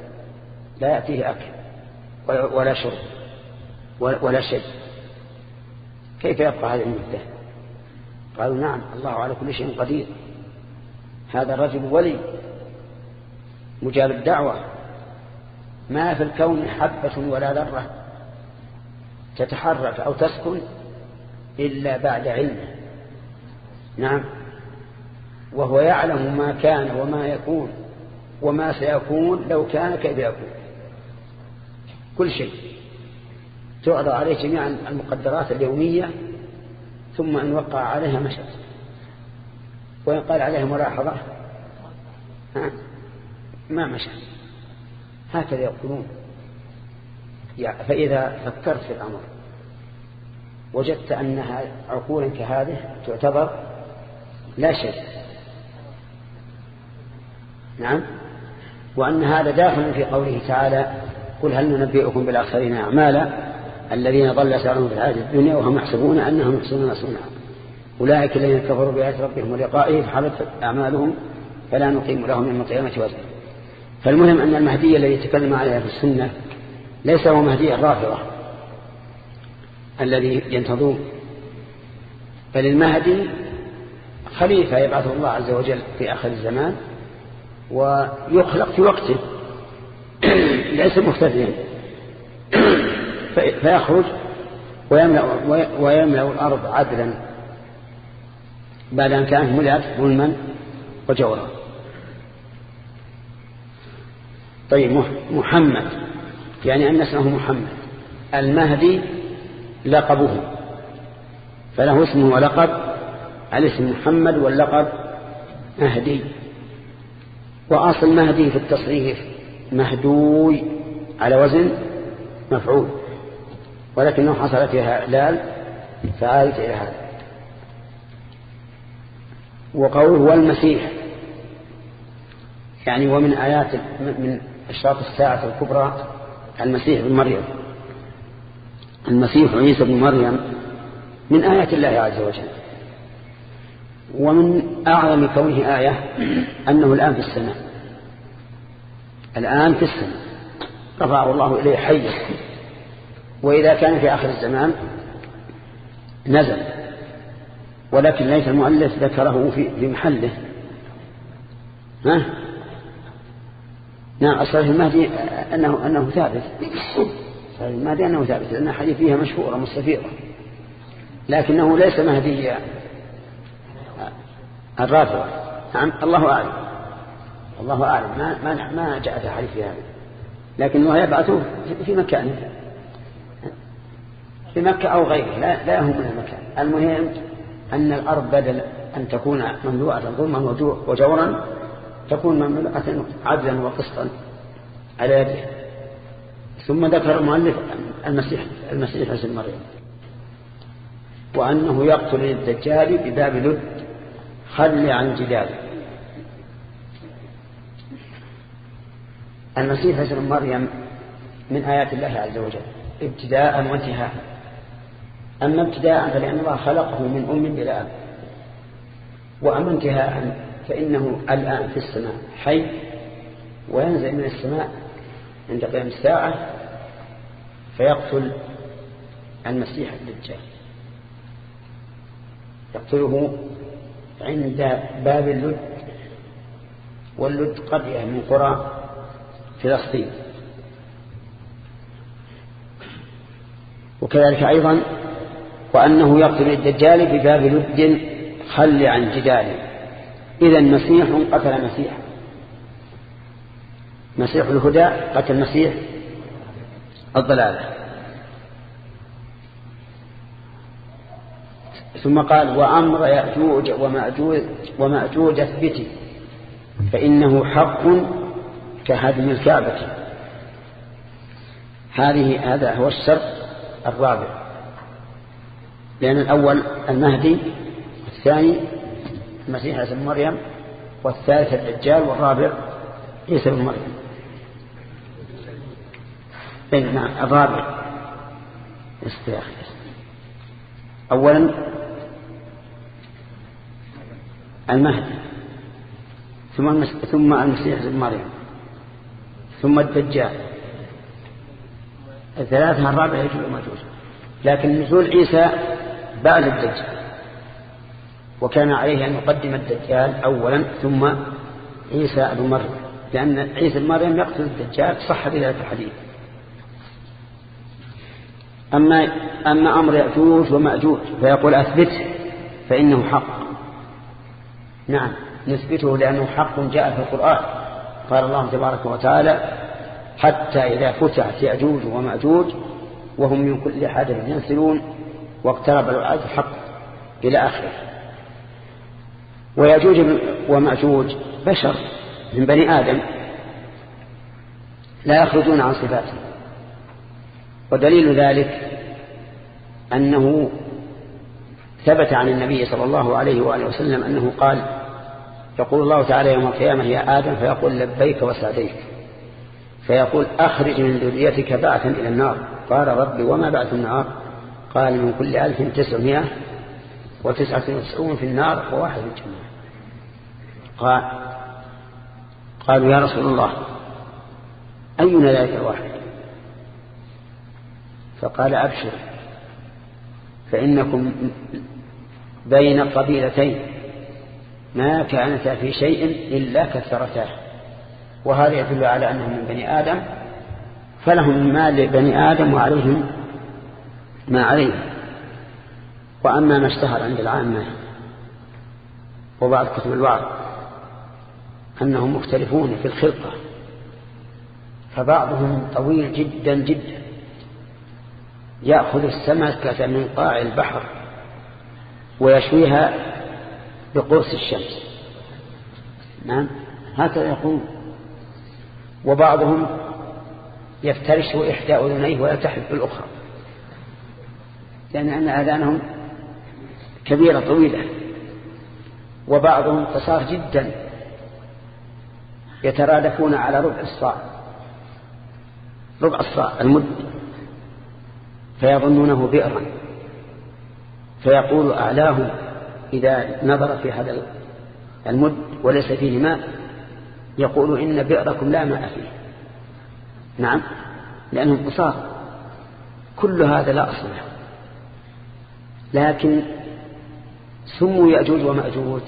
لا يأتيه أكل ولا شرب. ولا شيء. كيف يبقى هذه المدة؟ قالوا نعم الله على كل شيء قدير. هذا الرجل ولي مجاب الدعوة. ما في الكون حبة ولا ذرة تتحرك أو تسكن إلا بعد علمه نعم. وهو يعلم ما كان وما يكون وما سيكون لو كان كيف يكون. كل شيء. تعرض عليه جميع المقدرات اليومية ثم إن وقع عليها مشت وإن قال عليها ملاحظة ما مشى هكذا يقولون. فإذا فكرت في الأمر وجدت أنها عقولا كهذه تعتبر لا شيء. نعم. وأن هذا داخل في قوله تعالى قل هل ننبئكم بالأخسرين أعمالا؟ الذين ضل سعرهم في الحياة الدنيا وهم يحسبون أنهم يحسنون صنعا أولئك الذين كفروا بآيات ربهم ولقائه فحبت أعمالهم فلا نقيم لهم يوم القيامة وزنا. فالمهم أن المهدي الذي تكلم عليها في السنة ليس هو مهدي الرافضة الذي ينتظرون. بل المهدي خليفة يبعثه الله عز وجل في آخر الزمان ويخلق في وقته. <clears throat> ليس مختفيا. <clears throat> فيخرج ويملأ, ويملأ الأرض عدلا بعد أن كانت ملأت ظلما وجورا. طيب محمد يعني أن اسمه محمد. المهدي لقبه فله اسمه ولقب الاسم محمد واللقب مهدي. وأصل مهدي في التصريف مهدوي على وزن مفعول. ولكنه حصل فيها إعلال فآيت إلى هذا. وقوله والمسيح يعني ومن آيات من أشراط الساعة الكبرى المسيح بن مريم. المسيح عيسى بن مريم من آيات الله عز وجل. ومن أعظم كونه آية <clears throat> أنه الآن في السماء. الآن في السماء. رفعه الله إليه حيا. وإذا كان في آخر الزمان نزل ولكن ليس المؤلف ذكره في محله. ها؟ نعم الصحيح المهدي أنه, أنه ثابت. صحيح المهدي أنه ثابت لأن حديث فيها مشهورة مستفيضة لكنه ليس مهدي الرافضة نعم الله أعلم. الله أعلم. ما, ما, ما جاء في حديث هذا. لكنه يبعثه في مكانه. في مكة أو غيره لا, لا يهم المكان. المهم أن الأرض بدل أن تكون مملوءة ظلما وجورا تكون مملوءة عدلا وقسطا على يده. ثم ذكر المؤلف المسيح المسيح عيسى مريم وأنه يقتل الدجال بباب لد خل عن جدال. المسيح عيسى مريم من آيات الله عز وجل ابتداء وانتهاء. أما ابتداء فلأن الله خلقه من أم بلا أب. وأما انتهاء فإنه الآن في السماء حي وينزل من السماء عند قيام الساعة فيقتل المسيح الدجال. يقتله عند باب اللد واللد قرية من قرى فلسطين. وكذلك أيضا وأنه يقتل الدجال بباب لد خل عن جدال. إذا مسيح قتل مسيح. مسيح الهدى قتل مسيح. الضلالة ثم قال وأمر يأجوج ومأجوج, ومأجوج اثبتي فإنه حق كهدم الكعبة. هذه هذا هو الشرط الرابع. لأن الأول المهدي والثاني المسيح عيسى بن مريم والثالث الدجال والرابع عيسى بن مريم. إيه، نعم الرابع. أولا المهدي ثم ثم المسيح ابن مريم ثم الدجال. الثلاثة الرابعة يجوز. لكن نزول عيسى بعد الدجال. وكان عليه أن يقدم الدجال أولا ثم عيسى ابن مريم لأن عيسى ابن مريم يقتل الدجال صح بذلك الحديث أما, أما أمر يأجوج ومأجوج فيقول أثبته فإنه حق. نعم نثبته لأنه حق جاء في القرآن. قال الله تبارك وتعالى حتى إذا فتحت يأجوج ومأجوج وهم من كل حدث ينسلون واقترب الوعد الحق إلى آخره. ويأجوج ومأجوج بشر من بني آدم لا يخرجون عن صفاته. ودليل ذلك أنه ثبت عن النبي صلى الله عليه وآله وسلم أنه قال يقول الله تعالى يوم القيامة يا آدم فيقول لبيك وسعديك. فيقول أخرج من ذريتك بعثا إلى النار. قال ربي وما بعث النار؟ قال من كل ألف تسعمائة وتسعة وتسعون في النار وواحد في الجنة. قال قالوا يا رسول الله أينا ذلك الواحد؟ فقال أبشر فإنكم بين قبيلتين ما كانتا في شيء إلا كثرتاه وهذا يدل على أنهم من بني آدم فلهم ما لبني آدم وعليهم ما عليهم وأما ما اشتهر عند العامة وبعض كتب الوعظ أنهم مختلفون في الخلقة فبعضهم طويل جدا جدا يأخذ السمكة من قاع البحر ويشويها بقرص الشمس. نعم هكذا يقول. وبعضهم يفترش إحدى أذنيه ويلتحف بالأخرى. لأن أن أذانهم كبيرة طويلة وبعضهم قصار جدا يترادفون على ربع الصاع ربع الصاع المد فيظنونه بئرا فيقول أعلاهم إذا نظر في هذا المد وليس فيه ماء يقول إن بئركم لا ماء فيه. نعم لأنهم قصار. كل هذا لا أصل له. لكن سموا يأجوج ومأجوج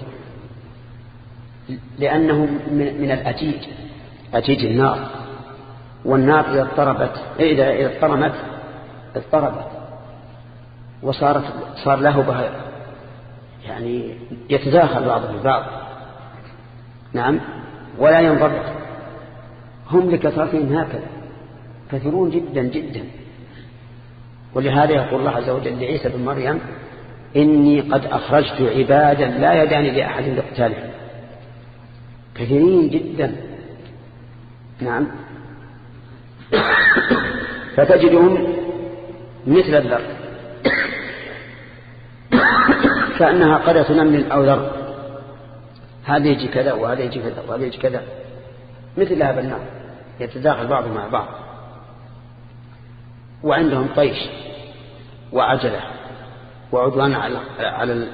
لأنهم من الأجيج أجيج النار. والنار إذا اضطربت إذا اضطرمت اضطربت. وصارت صار له يعني يتداخل بعضهم البعض. نعم؟ ولا ينضبط. هم لكثرتهم هكذا. كثيرون جدا جدا. ولهذا يقول الله عز وجل لعيسى بن مريم إني قد أخرجت عبادا لا يداني لأحد لقتالهم كثيرين جدا. نعم. فتجدهم مثل الذر. كأنها قرية نمل أو ذر هذا يجي كذا وهذا يجي كذا وهذا يجي كذا. مثل هذا النار يتداخل بعضهم مع بعض. وعندهم طيش وعجلة وعدوان على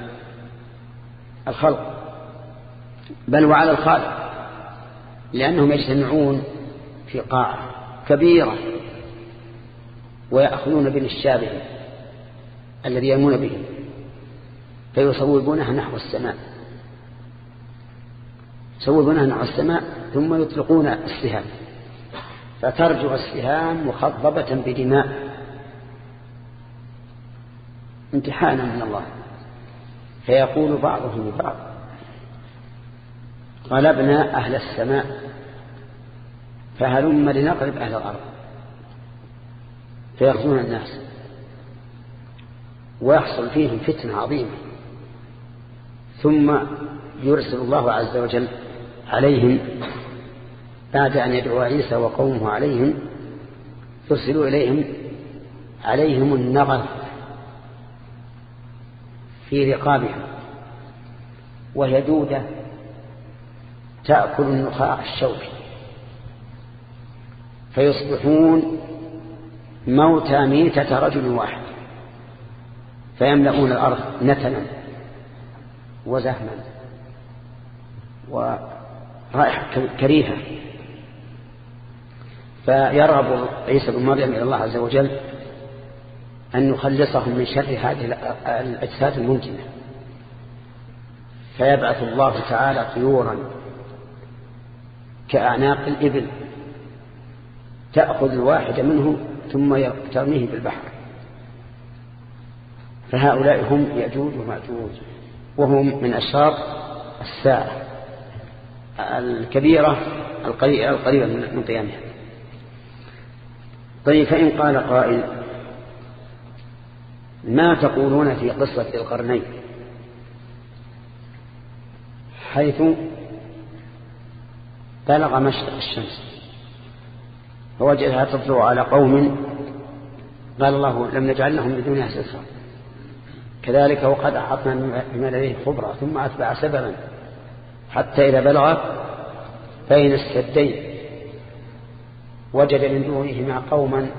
الخلق بل وعلى الخالق لأنهم يجتمعون في قاعة كبيرة ويأخذون بالشابه الذي يرمون به فيصوبونها نحو السماء يصوبونها نحو السماء ثم يطلقون السهام. فترجع السهام مخضبة بدماء. امتحانا من الله. فيقول بعضهم لبعض غلبنا أهل السماء فهلم لنقلب أهل الأرض. فيأخذون الناس. ويحصل فيهم فتنة عظيمة. ثم يرسل الله عز وجل عليهم بعد أن يدعو عيسى وقومه عليهم يرسل إليهم عليهم النغف في رقابهم وهي دودة تأكل النخاع الشوكي فيصبحون موتى ميتة رجل واحد فيملؤون الأرض نتنا وزهما ورائحة كريهة. فيرغب عيسى بن مريم إلى الله عز وجل أن يخلصهم من شر هذه الأجساد الممكنة فيبعث الله تعالى طيورا كأعناق الإبل تأخذ الواحد منه ثم ترميه بالبحر. فهؤلاء هم يأجوج ومأجوج وهم من أشراط الساعة الكبيرة القريبة من قيامها. طيب فإن قال قائل ما تقولون في قصة القرنين؟ حيث بلغ مشرق الشمس فوجدها تطلع على قوم قال الله لم نجعل لهم بدونها سترا كذلك وقد أحطنا بما لديه خبرة ثم أتبع سببا حتى إذا بلغ بين السدين. وجد من دونهما قوما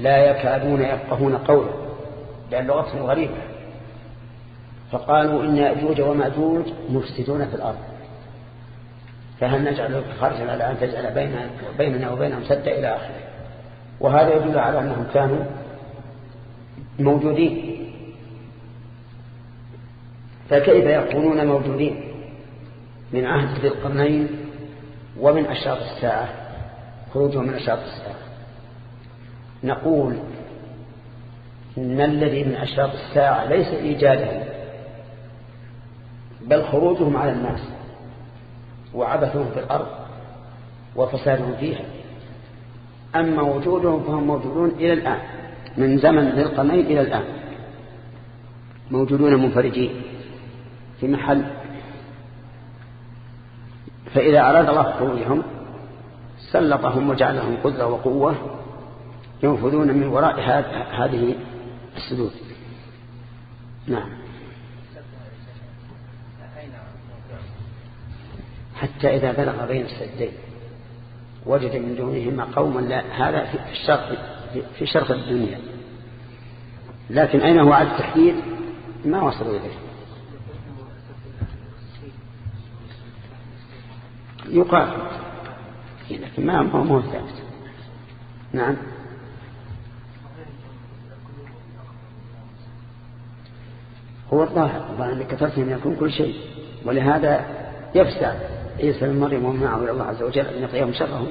لا يكادون يفقهون قولا لأن لغتهم غريبة. فقالوا إن يأجوج ومأجوج مفسدون في الأرض. فهل نجعل خرجا على أن تجعل بيننا وبينهم سدا إلى آخره؟ وهذا يدل على أنهم كانوا موجودين. فكيف يكونون موجودين؟ من عهد ذي القرنين ومن أشراط الساعة. خروجهم من أشراط الساعة نقول إن الذي من أشراط الساعة ليس إيجادهم بل خروجهم على الناس وعبثهم في الأرض وفسادهم فيها. أما وجودهم فهم موجودون إلى الآن من زمن ذي القرنين إلى الآن موجودون منفرجين في محل. فإذا أراد الله خروجهم سلطهم وجعلهم قدرة وقوة ينفذون من وراء هذه السدود نعم. حتى إذا بلغ بين السدين وجد من دونهما قوما لا هذا في الشرق في شرق الدنيا. لكن أين هو على التحديد؟ ما وصلوا إليه. يقال لكن ما هو مو ثابت. نعم. هو الظاهر الظاهر كثرتهم يكون كل شيء ولهذا يفسع عيسى بن مريم ومن معه إلى الله عز وجل أن يقيهم شرهم.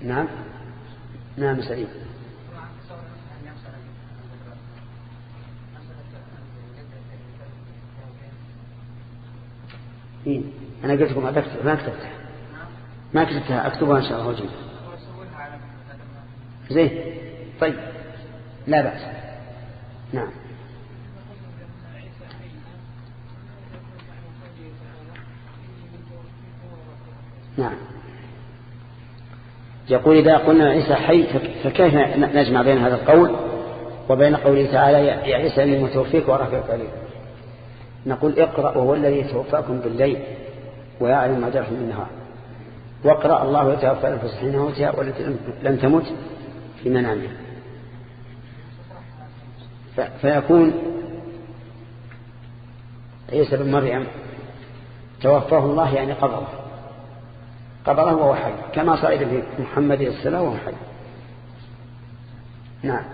نعم. نعم سليم إيه؟ أنا قلت لكم ما كتبتها ما كتبتها أكتبها إن شاء الله وجهي زين. طيب. لا بأس. نعم. نعم. يقول إذا قلنا عيسى حي فكيف نجمع بين هذا القول وبين قوله تعالى يا عيسى إني متوفيك ورافعك عليك نقول اقرأ وهو الذي يتوفاكم بالليل ويعلم ما جرح من النهار. واقرأ الله يتوفى الأنفس حين موتها والتي لم تمت في منامها. فيكون عيسى بن مريم توفاه الله يعني قبضه قبضه وهو حي كما صعد في محمد الصلاة وهو حي. نعم.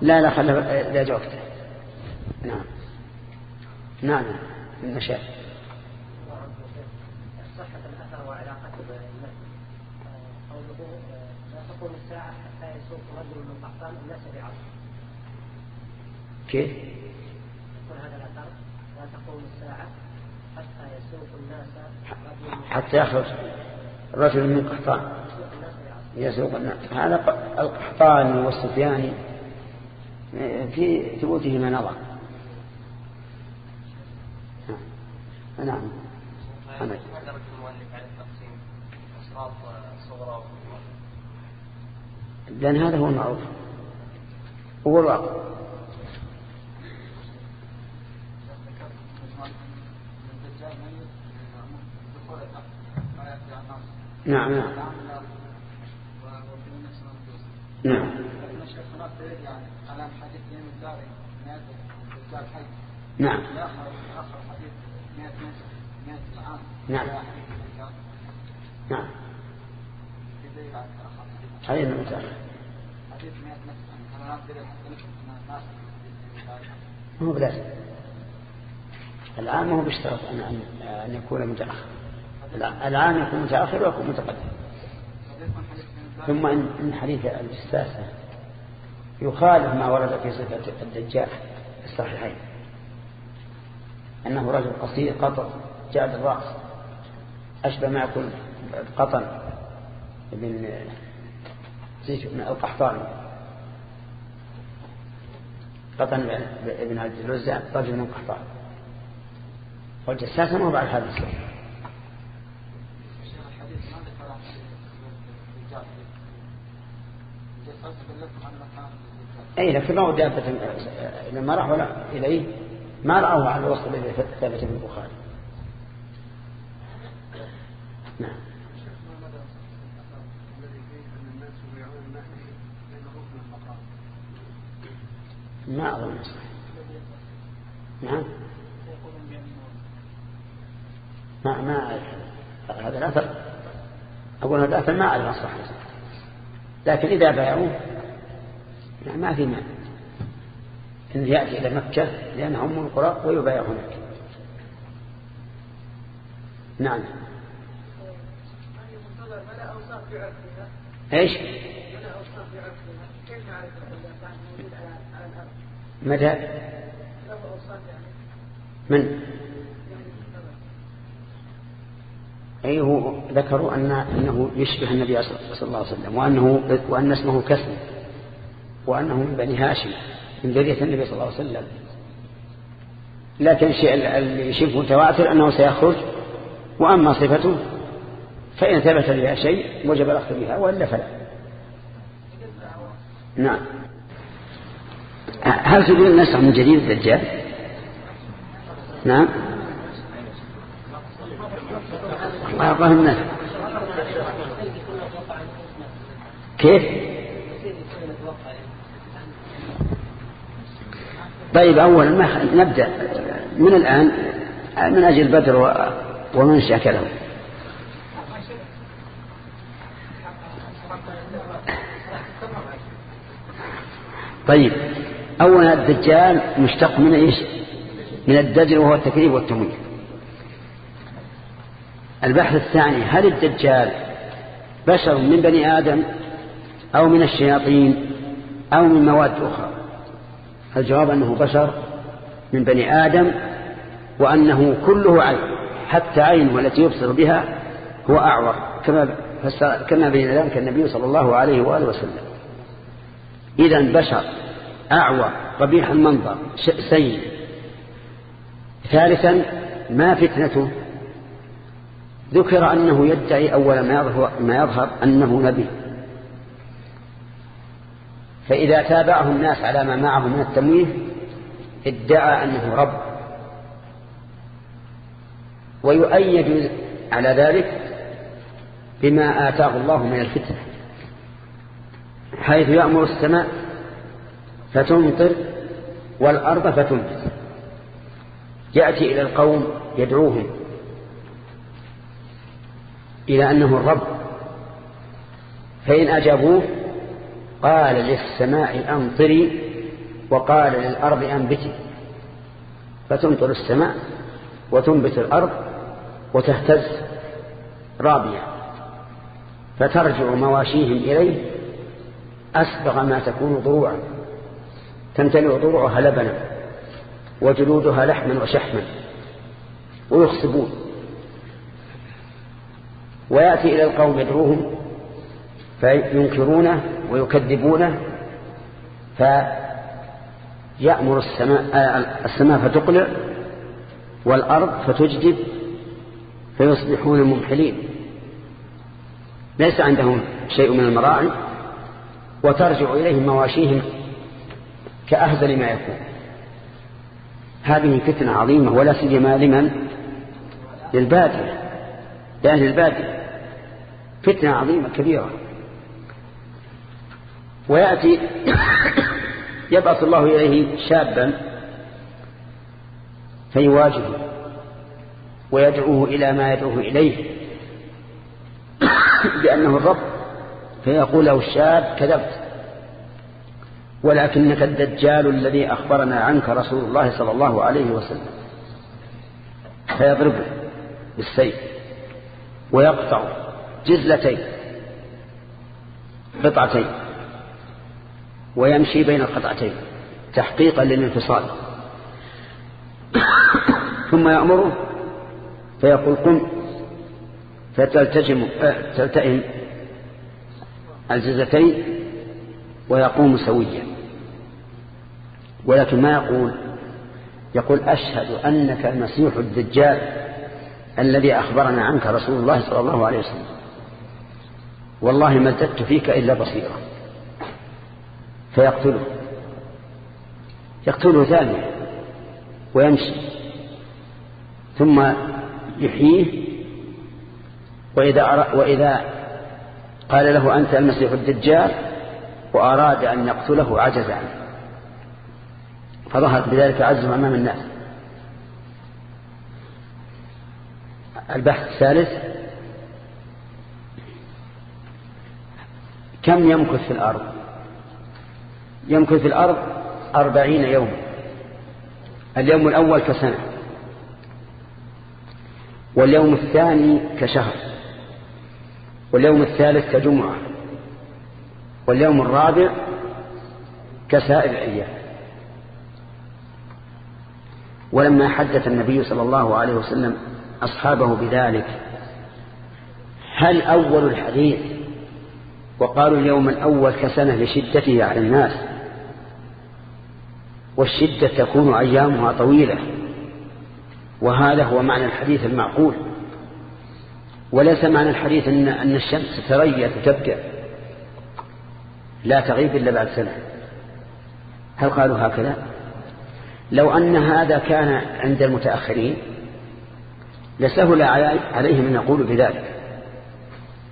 لا لا خلف لا جوكته نعم. نعم المشاكل صحة الأثر وعلاقته قوله لا تقوم الساعة حتى يسوق رجل من قحطان الناس بعصر كيف؟ يقول هذا الأثر لا تقوم الساعة حتى يسوق الناس حتى يخرج رجل من قحطان. يسوق الناس. هذا القحطاني والسفياني في ثبوتهما نظر. نعم. حمد لأن هذا هو المعروف. هو الواقع. نعم. نعم. نعم. نعم. نعم. نعم حديث المتأخر هو بلازم. الآن ما هو بيشترط أن, أن يكون متأخر. الآن يكون متأخر ويكون متقدم. ثم إن حديث الاستاسة يخالف ما ورد في صفة الدجال الصحيحين. أنه رجل قصير قطر جاد الرأس أشبه ما يكون قطن ابن زيت بن القحطاني. قطن ابن عبد الوزع رجل من قحطان والجساسة ما بعد هذا السر أي لكن ما هو دابة لما راحوا إليه ما رأوه على الوصف الذي ثبت في البخاري. نعم. ما أظن. نعم. ما ما هذا الأثر أقول هذا الأثر ما أعرف الصحة لكن إذا باعوه يعني ما في مانع. إن يأتي إلى مكة لأنهم من القرى ويبايع هناك. نعم. إيش؟ متى من؟ أي هو ذكروا أن أنه يشبه النبي صلى الله عليه وسلم وأنه وأن اسمه كسم وأنه من بني هاشم من ذرية النبي صلى الله عليه وسلم. لكن الشيء اللي شبه متواتر أنه سيخرج وأما صفته فإن ثبت بها شيء وجب الأخذ بها وإلا فلا. نعم. هل تقول نسخ من جديد الدجال نعم. يرضى الناس. كيف؟ طيب أولا ما نبدأ. من الآن؟ من أجل بدر ومن شكله. طيب أولا الدجال مشتق من إيش؟ من الدجل وهو التكذيب والتمويل. البحث الثاني هل الدجال بشر من بني آدم أو من الشياطين أو من مواد أخرى؟ الجواب أنه بشر من بني آدم وأنه كله عين حتى عينه التي يبصر بها هو أعور كما كما بين ذلك النبي صلى الله عليه وآله وسلم. إذا بشر أعور قبيح المنظر سيء ثالثا ما فتنته؟ ذكر أنه يدعي أول ما يظهر, ما يظهر أنه نبي. فإذا تابعه الناس على ما معه من التمويه ادعى أنه رب. ويؤيد على ذلك بما آتاه الله من الفتنة. حيث يأمر السماء فتمطر والأرض فتنبت يأتي إلى القوم يدعوهم. إلى أنه الرب. فإن أجابوه قال للسماء أمطري وقال للأرض أنبتي. فتمطر السماء وتنبت الأرض وتهتز رابية فترجع مواشيهم إليه أسبغ ما تكون ضروعا. تمتلئ ضروعها لبنا وجلودها لحما وشحما ويخصبون. ويأتي إلى القوم يدعوهم فينكرونه ويكذبونه فيأمر السماء, السماء فتقلع والأرض فتجدب فيصبحون ممحلين ليس عندهم شيء من المراعي وترجع إليهم مواشيهم كأهزل ما يكون. هذه فتنة عظيمة ولا سيما لمن؟ للبادية لأهل البادية. فتنة عظيمة كبيرة. ويأتي <coughs> يبعث الله إليه شابا فيواجهه ويدعوه إلى ما يدعوه إليه. <coughs> بأنه الرب. فيقول له الشاب كذبت. ولكنك الدجال الذي أخبرنا عنك رسول الله صلى الله عليه وسلم. فيضربه بالسيف. ويقطع جزلتين قطعتين ويمشي بين القطعتين تحقيقا للانفصال. <coughs> ثم يأمره فيقول قم فتلتجم تلتئم الجزتين ويقوم سويا. ولكن ما يقول يقول أشهد أنك المسيح الدجال الذي أخبرنا عنك رسول الله صلى الله عليه وسلم. والله ما ازددت فيك إلا بصيرا فيقتله. يقتله ثانيا ويمشي. ثم يحييه. وإذا, وإذا قال له أنت المسيح الدجال وأراد أن يقتله عجز عنه فظهرت بذلك عزم أمام الناس. البحث الثالث كم يمكث في الأرض؟ يمكث في الأرض أربعين يوما اليوم الأول كسنة واليوم الثاني كشهر واليوم الثالث كجمعة واليوم الرابع كسائر الأيام. ولما حدث النبي صلى الله عليه وسلم أصحابه بذلك. هل أول الحديث وقالوا اليوم الأول كسنة لشدته على الناس والشدة تكون أيامها طويلة وهذا هو معنى الحديث المعقول. وليس معنى الحديث أن, أن الشمس تتريث وتبدأ لا تغيب إلا بعد سنة. هل قالوا هكذا؟ لو أن هذا كان عند المتأخرين لسهل عليهم أن يقولوا بذلك.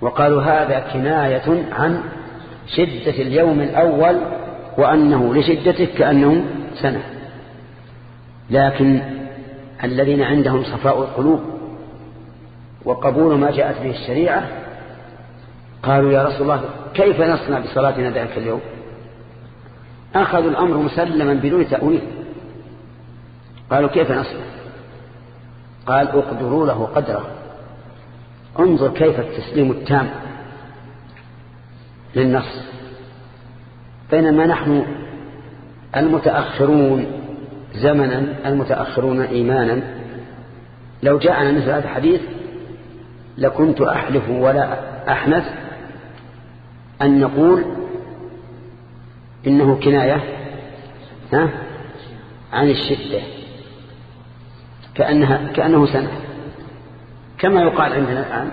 وقالوا هذا كناية عن شدة اليوم الأول وأنه لشدته كأنه سنة. لكن الذين عندهم صفاء القلوب وقبول ما جاءت به الشريعة قالوا يا رسول الله كيف نصنع بصلاتنا ذلك اليوم؟ أخذوا الأمر مسلما بدون تأويل. قالوا كيف نصنع؟ قال اقدروا له قدره. انظر كيف التسليم التام للنص بينما نحن المتأخرون زمنا المتأخرون إيمانا لو جاءنا مثل هذا الحديث لكنت أحلف ولا أحنث أن نقول إنه كناية ها عن الشدة. كأنها كأنه سنة. كما يقال عندنا الآن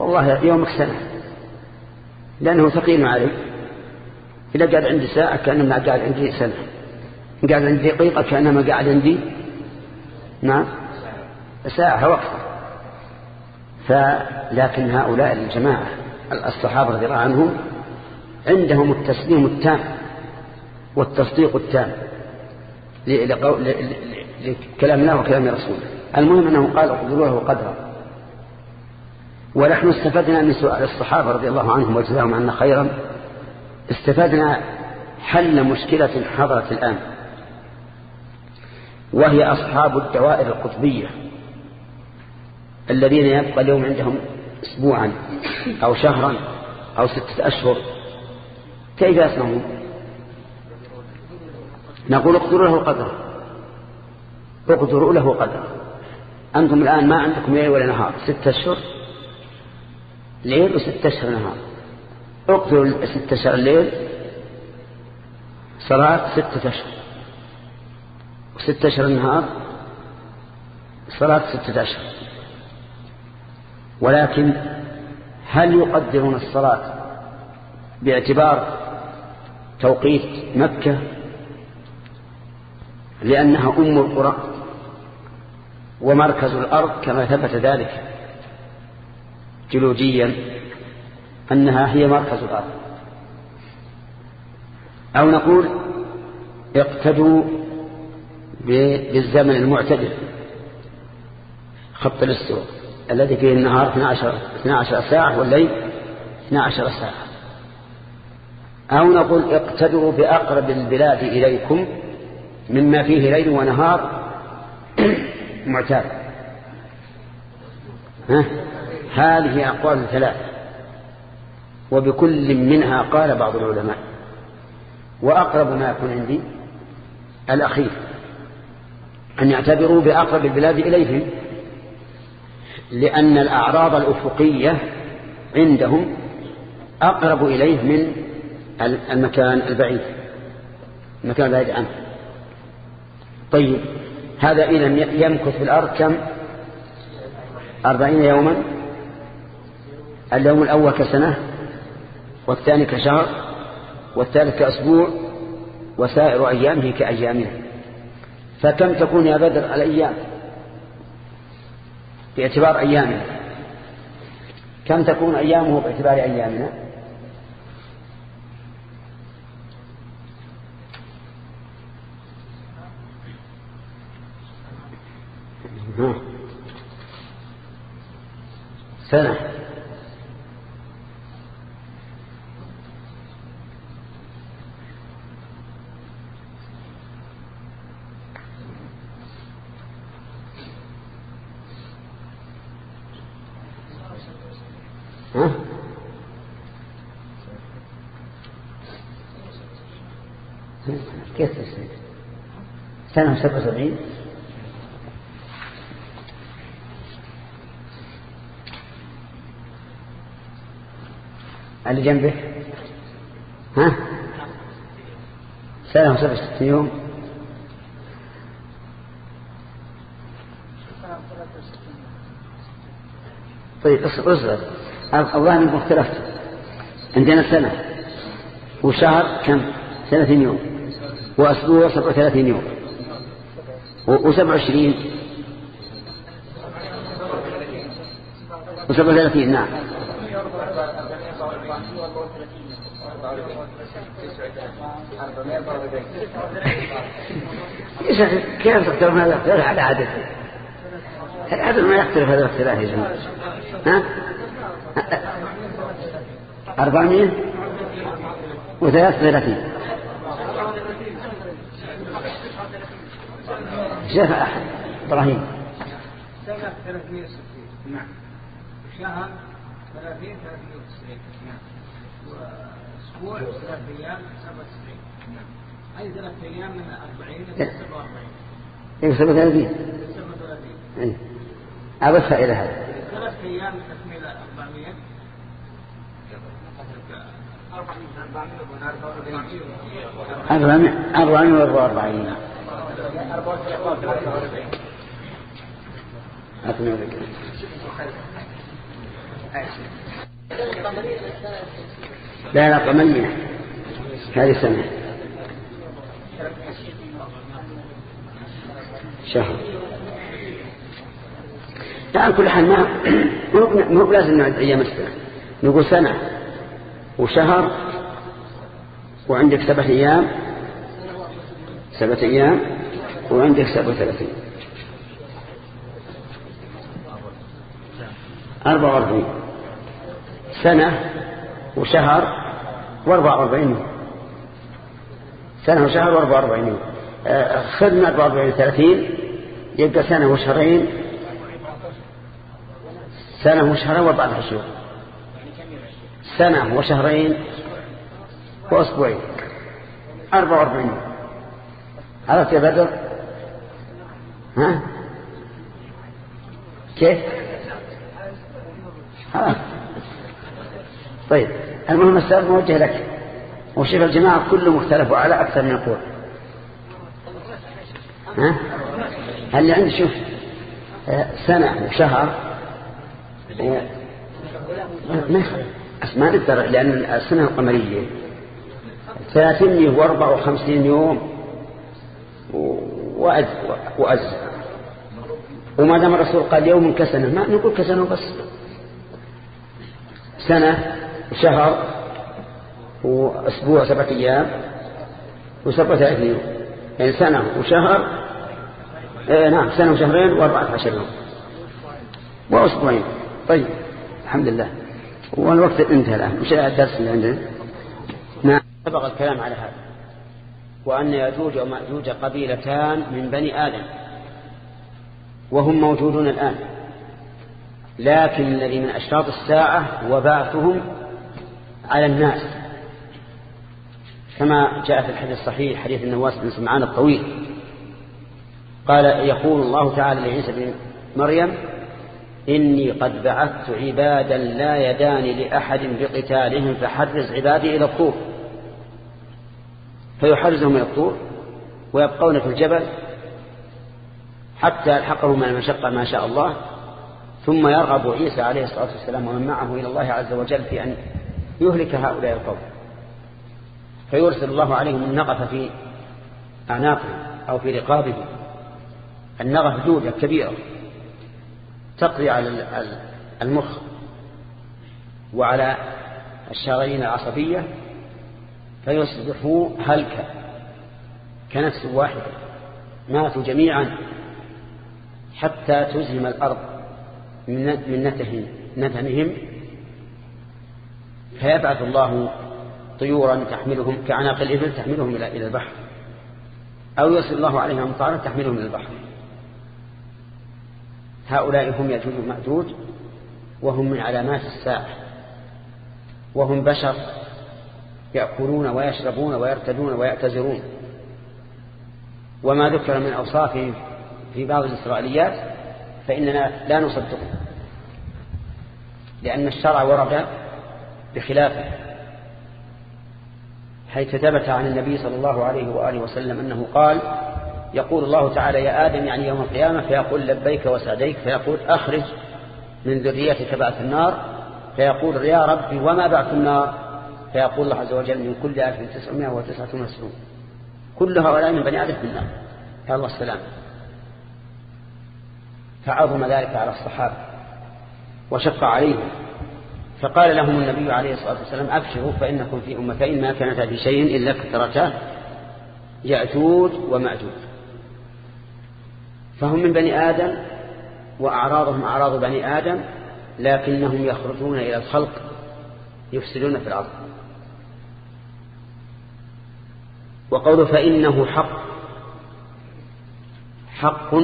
والله يومك سنة. لأنه ثقيل علي. إذا قاعد عندي ساعة كأنما قاعد عندي سنة. قاعد عندي دقيقة كأنما قاعد عندي نعم ساعة وقت. فلكن هؤلاء الجماعة الصحابة رضي الله عنهم عندهم التسليم التام والتصديق التام لكلام الله وكلام رسوله. المهم أنه قال اقدروه قدرا ونحن استفدنا من سؤال الصحابة رضي الله عنهم وجزاهم عنا خيرا. استفدنا حل مشكلة حضرت الآن. وهي أصحاب الدوائر القطبية. الذين يبقى اليوم عندهم اسبوعا أو شهرا أو ستة أشهر. كيف يصنعون؟ نقول اقدروا له قدر اقدروا له قدر. أنتم الآن ما عندكم ليل ولا نهار ستة أشهر؟ ليل وستة أشهر نهار. اقدروا ستة أشهر الليل صلاة ستة أشهر. وستة أشهر النهار صلاة ستة أشهر. ولكن هل يقدرون الصلاة باعتبار توقيت مكة؟ لأنها أم القرى ومركز الأرض كما ثبت ذلك جيولوجيا أنها هي مركز الأرض. أو نقول اقتدوا بالزمن المعتدل خط الاستواء الذي فيه النهار 12, 12 ساعة والليل 12 ساعة. أو نقول اقتدروا بأقرب البلاد إليكم مما فيه ليل ونهار. <clears throat> معتاد. ها؟ هذه أقوال ثلاث. وبكل منها قال بعض العلماء. وأقرب ما يكون عندي الأخير. أن يعتبروا بأقرب البلاد إليهم. لأن الأعراض الأفقية عندهم أقرب إليه من المكان البعيد. المكان البعيد عنه. طيب. هذا إذا يمكث في الأرض كم؟ أربعين يوما؟ اليوم الأول كسنة والثاني كشهر والثالث كأسبوع وسائر أيامه كأيامنا. فكم تكون يا بدر الأيام؟ باعتبار أيامنا. كم تكون أيامه باعتبار أيامنا؟ سنة. ها؟ كيف تسمي سنة سبعة وسبعين؟ اللي جنبه. ها؟ سنة وسبعة وستين يوم. طيب اصبر الظاهر انكم اختلفتوا عندنا سنة. وشهر كم؟ ثلاثين يوم. وأسبوع سبع وثلاثين يوم. وسبع وعشرين. وسبع وثلاثين نعم. كيف تختلف هذا الاختلاف على عادته العدد ما يختلف هذا الاختلاف يا جماعة ها أربعمائة وثلاث ثلاثين شيخ أحد إبراهيم سنة 360 نعم شهر 30 390 نعم. ثلاث أيام 97 نعم. أي ثلاث أيام من 40 إلى 47 إيه 37 37 إيه. أبصها إلى هذا. ثلاث أيام تكمل 400 أربعمائة أربعمائة وأربعين. أكمل لك. لا لا قمرية هذه سنة. شهر. على كل حال ما هو لازم نعد أيام السنة نقول سنة وشهر وعندك سبع أيام. سبعة أيام وعندك سبعة وثلاثين. أربعة وأربعين. سنة وشهر وأربعة وأربعين. يوم سنة وشهر وأربعة وأربعين. يوم آه، خذ من أربعة وأربعين ثلاثين. يبقى سنة وشهرين. سنة وشهرين وأربعة عشر سنة وشهرين وأسبوعين. أربعة وأربعين. يوم عرفت يا بدر؟ ها؟ كيف؟ خلاص طيب المهم السؤال موجه لك. وشيخ الجماعة كله مختلف على أكثر من قول. ها؟ اللي عندي شوف سنة وشهر. ما نقدر لأن السنة القمرية. ثلاثين واربع وخمسين يوم. وأز وأز. وما دام الرسول قال يوم كسنة ما نقول كسنة بس سنة وشهر وأسبوع سبعة أيام وسبعة ثلاثين يوم يعني سنة وشهر آه نعم سنة وشهرين وأربعة عشر يوم. وأسبوعين. طيب الحمد لله. والوقت انتهى الآن. مش الدرس اللي عندنا؟ نعم. سبق الكلام على هذا. وأن يأجوج ومأجوج قبيلتان من بني آدم. وهم موجودون الآن. لكن الذي من أشراط الساعة وبعثهم على الناس. كما جاء في الحديث الصحيح حديث النواس بن سمعان الطويل. قال يقول الله تعالى لعيسى بن مريم إني قد بعثت عبادا لا يدان لأحد بقتالهم فحرز عبادي إلى الطور. فيحرزهم إلى الطور ويبقون في الجبل حتى يلحقهم من المشقة ما شاء الله ثم يرغب عيسى عليه الصلاة والسلام ومن معه إلى الله عز وجل في أن يهلك هؤلاء القوم. فيرسل الله عليهم النقف في أعناقهم أو في رقابهم. النغف جودة كبيرة تقضي على المخ وعلى الشرايين العصبية. فيصبحوا هلكا كنفس واحدة ماتوا جميعا حتى تزهم الأرض من نتهم فيبعث الله طيورا تحملهم كعناق الإبل تحملهم إلى البحر. أو يرسل الله عليهم أمطارا تحملهم إلى البحر. هؤلاء هم يجوج مأجوج وهم من علامات الساعة. وهم بشر يأكلون ويشربون ويرتدون ويأتزرون وما ذكر من أوصافهم في بعض الإسرائيليات فإننا لا نصدقه لأن الشرع ورد بخلافه حيث ثبت عن النبي صلى الله عليه وآله وسلم أنه قال يقول الله تعالى يا آدم يعني يوم القيامة فيقول لبيك وسعديك فيقول أخرج من ذريتك بعث النار فيقول يا ربي وما بعث النار؟ فيقول الله عز وجل من كل ألف تسعمائة وتسعة وتسعون كل هؤلاء من بني آدم في النار. يا الله السلام. فعظم ذلك على الصحابة وشق عليهم. فقال لهم النبي عليه الصلاة والسلام أبشروا فإنكم في أمتين ما كانتا في شيء إلا كثرتا يأجوج ومأجوج فهم من بني آدم وأعراضهم أعراض بني آدم لكنهم يخرجون إلى الخلق يفسدون في الأرض. وقول فإنه حق حق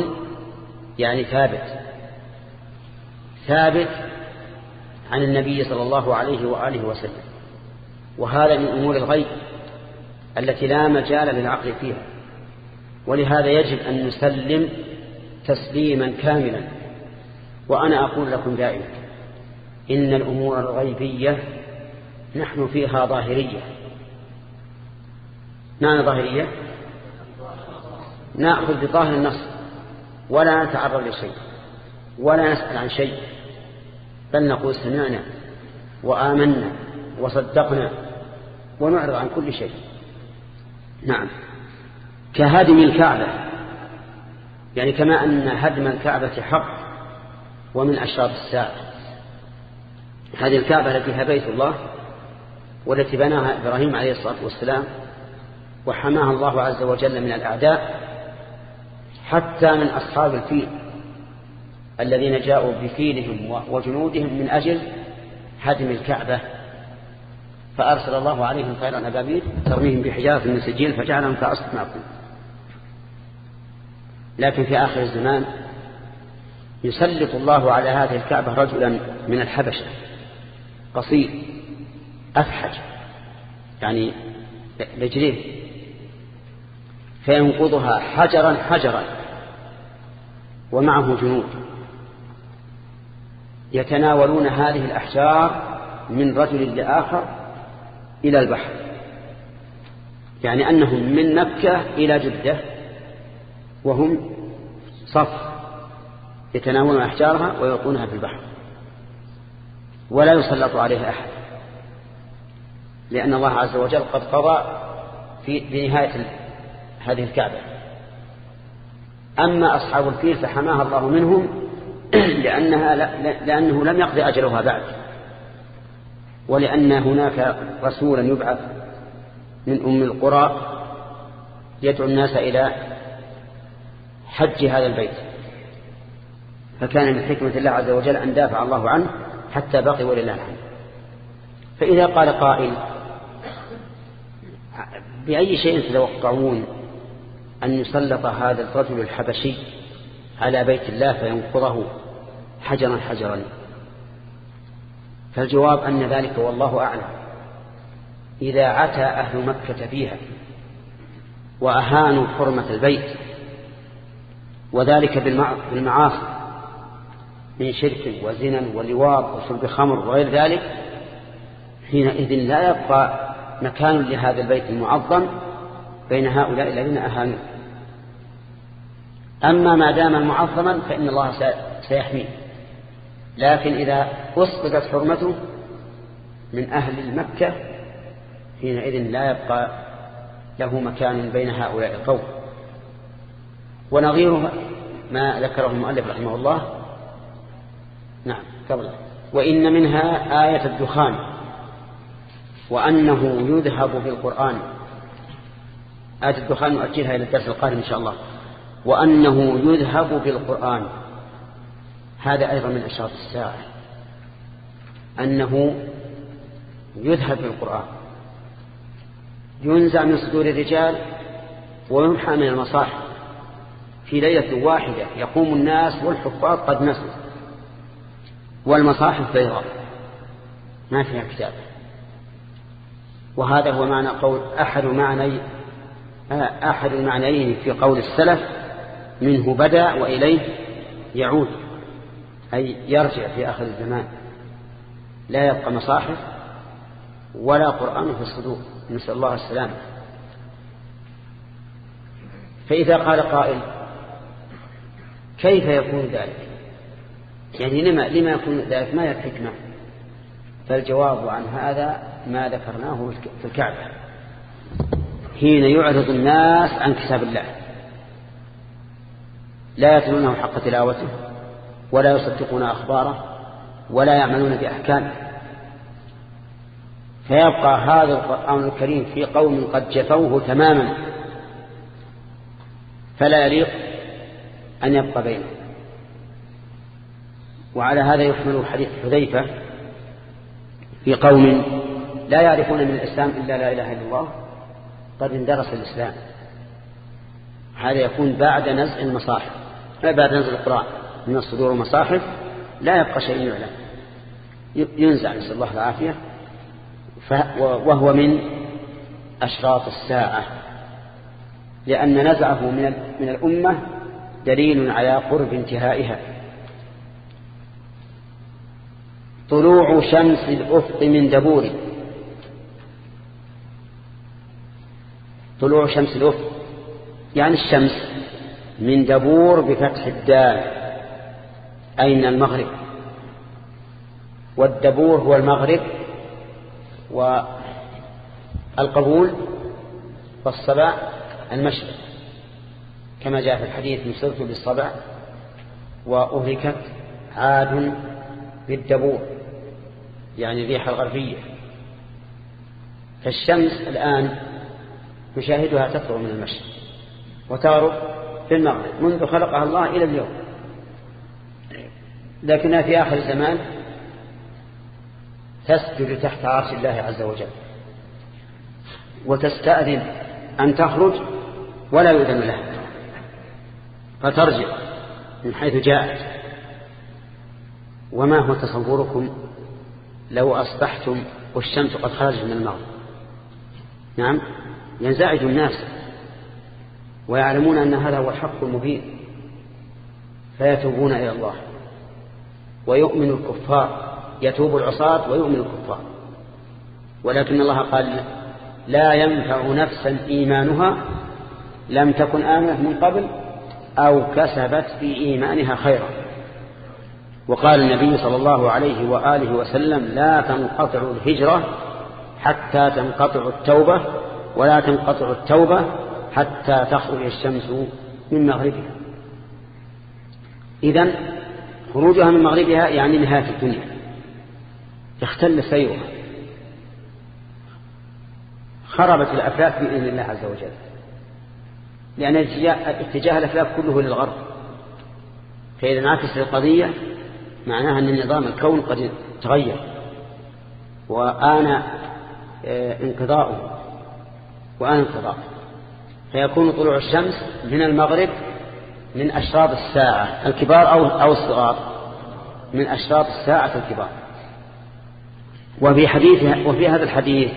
يعني ثابت ثابت عن النبي صلى الله عليه وآله وسلم. وهذا من أمور الغيب التي لا مجال للعقل فيها. ولهذا يجب أن نسلم تسليما كاملا. وأنا أقول لكم دائما إن الأمور الغيبية نحن فيها ظاهرية. معنى ظاهرية؟ نأخذ بظاهر النص ولا نتعرض لشيء ولا نسأل عن شيء. بل نقول سمعنا وآمنا وصدقنا ونعرض عن كل شيء. نعم. كهدم الكعبة يعني كما أن هدم الكعبة حق ومن أشراط الساعة. هذه الكعبة التي هي بيت الله والتي بناها إبراهيم عليه الصلاة والسلام وحماها الله عز وجل من الأعداء حتى من أصحاب الفيل. الذين جاءوا بفيلهم وجنودهم من أجل هدم الكعبة. فأرسل الله عليهم خيرا أبابيل ترميهم بحجارة من سجيل فجعلهم كأصل مأكول لكن في آخر الزمان يسلط الله على هذه الكعبة رجلا من الحبشة قصير أفحج يعني رجليه فينقضها حجرا حجرا ومعه جنود. يتناولون هذه الأحجار من رجل لآخر إلى البحر. يعني أنهم من مكة إلى جدة وهم صف يتناولون أحجارها ويلقونها في البحر. ولا يسلط عليها أحد. لأن الله عز وجل قد قضى في بنهاية هذه الكعبة. أما أصحاب الفيل فحماها الله منهم <coughs> لأنها لأنه لم يقضي أجلها بعد. ولأن هناك رسولا يبعث من أم القرى يدعو الناس إلى حج هذا البيت. فكان من حكمة الله عز وجل أن دافع الله عنه حتى بقي ولله الحمد. فإذا قال قائل بأي شيء تتوقعون أن يسلط هذا الرجل الحبشي على بيت الله فينقضه؟ حجرا حجرا. فالجواب أن ذلك والله أعلم. إذا عتى أهل مكة فيها وأهانوا حرمة البيت وذلك بالمعاصي من شرك وزنا ولواط وشرب خمر وغير ذلك حينئذ لا يبقى مكان لهذا البيت المعظم بين هؤلاء الذين أهانوا أما ما دام معظما فإن الله سيحميه. لكن إذا أسقطت حرمته من أهل مكة حينئذ لا يبقى له مكان بين هؤلاء القوم. ونظيره ما ذكره المؤلف رحمه الله. نعم قبل وإن منها آية الدخان وأنه يذهب في القرآن آية الدخان نؤجلها إلى الدرس القادم إن شاء الله. وأنه يذهب في القرآن هذا أيضا من أشراط الساعة أنه يذهب في القرآن ينزع من صدور الرجال ويمحى من المصاحف في ليلة واحدة يقوم الناس والحفاظ قد نسوا والمصاحف بيضاء ما فيها كتاب. وهذا هو معنى قول أحد معنى أحد المعنيين في قول السلف منه بدأ وإليه يعود. أي يرجع في آخر الزمان. لا يبقى مصاحف ولا قرآن في الصدور. نسأل الله السلامة فإذا قال قائل كيف يكون ذلك؟ يعني لما, لما يكون ذلك؟ ما هي فالجواب عن هذا ما ذكرناه في الكعبة. حين يعرض الناس عن كتاب الله. لا يتلونه حق تلاوته. ولا يصدقون أخباره ولا يعملون بأحكامه. فيبقى هذا القرآن الكريم في قوم قد جفوه تماما فلا يليق أن يبقى بينهم. وعلى هذا يحمل حديث حذيفة في قوم لا يعرفون من الإسلام إلا لا إله إلا الله قد اندرس الإسلام. هذا يكون بعد نزع المصاحف بعد نزع القرآن. من الصدور المصاحف لا يبقى شيء يعلم. ينزع نسأل الله العافية. وهو من أشراط الساعة لأن نزعه من من الأمة دليل على قرب انتهائها. طلوع شمس الأفق من دبور. طلوع شمس الأفق يعني الشمس من دبور بفتح الدال. أين المغرب؟ والدبور هو المغرب والقبول والصبا المشرق كما جاء في الحديث نصرت بالصبع وأهلكت عاد بالدبور يعني الريح الغربية. فالشمس الآن نشاهدها تطلع من المشرق وتغرب في المغرب منذ خلقها الله إلى اليوم. لكنها في آخر الزمان تسجد تحت عرش الله عز وجل. وتستأذن أن تخرج ولا يؤذن لها. فترجع من حيث جاءت. وما هو تصوركم لو أصبحتم والشمس قد خرجت من المغرب؟ نعم ينزعج الناس ويعلمون أن هذا هو الحق المبين فيتوبون إلى الله. ويؤمن الكفار يتوب العصاة ويؤمن الكفار. ولكن الله قال لا ينفع نفسا إيمانها لم تكن آمنة من قبل أو كسبت في إيمانها خيرا. وقال النبي صلى الله عليه وآله وسلم لا تنقطع الهجرة حتى تنقطع التوبة ولا تنقطع التوبة حتى تخرج الشمس من مغربها. إذن خروجها من مغربها يعني نهاية الدنيا. يختل سيرها. خربت الأفلاك بإذن الله عز وجل. لأن اتجاه الأفلاك كله للغرب. فإذا انعكست القضية معناها أن النظام الكون قد تغير. وآن آه، انقضاؤه. وآن انقضاؤه. فيكون طلوع الشمس من المغرب من أشراط الساعة الكبار أو, أو الصغار. من أشراط الساعة الكبار. وفي, حديث وفي هذا الحديث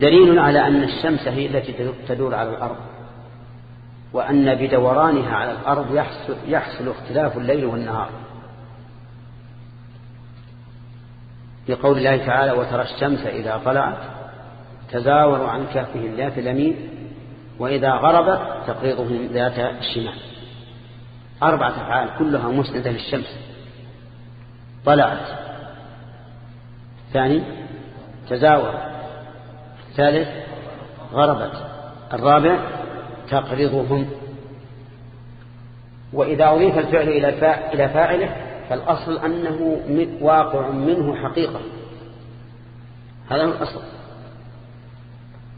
دليل على أن الشمس هي التي تدور على الأرض وأن بدورانها على الأرض يحصل, يحصل اختلاف الليل والنهار. لقول الله تعالى وترى الشمس إذا طلعت تزاور عن كهفهم ذات اليمين وإذا غربت تقريضهم ذات الشمال. أربعة أفعال كلها مسندة للشمس. طلعت. ثاني تزاور. ثالث غربت. الرابع تقرضهم وإذا أضيف الفعل إلى فاعله فالأصل أنه واقع منه حقيقة. هذا هو الأصل.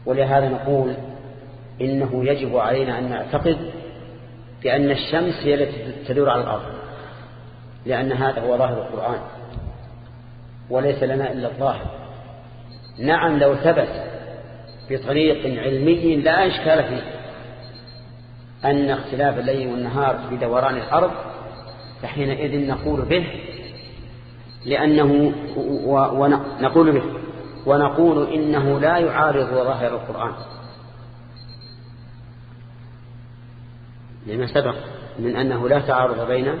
ولهذا نقول إنه يجب علينا أن نعتقد بأن الشمس هي التي تدور على الأرض لأن هذا هو ظاهر القرآن وليس لنا إلا الظاهر. نعم لو ثبت بطريق علمي لا إشكال فيه. أن اختلاف الليل والنهار في دوران الأرض فحينئذ نقول به لأنه ونقول به ونقول إنه لا يعارض ظاهر القرآن. لما سبق من أنه لا تعارض بين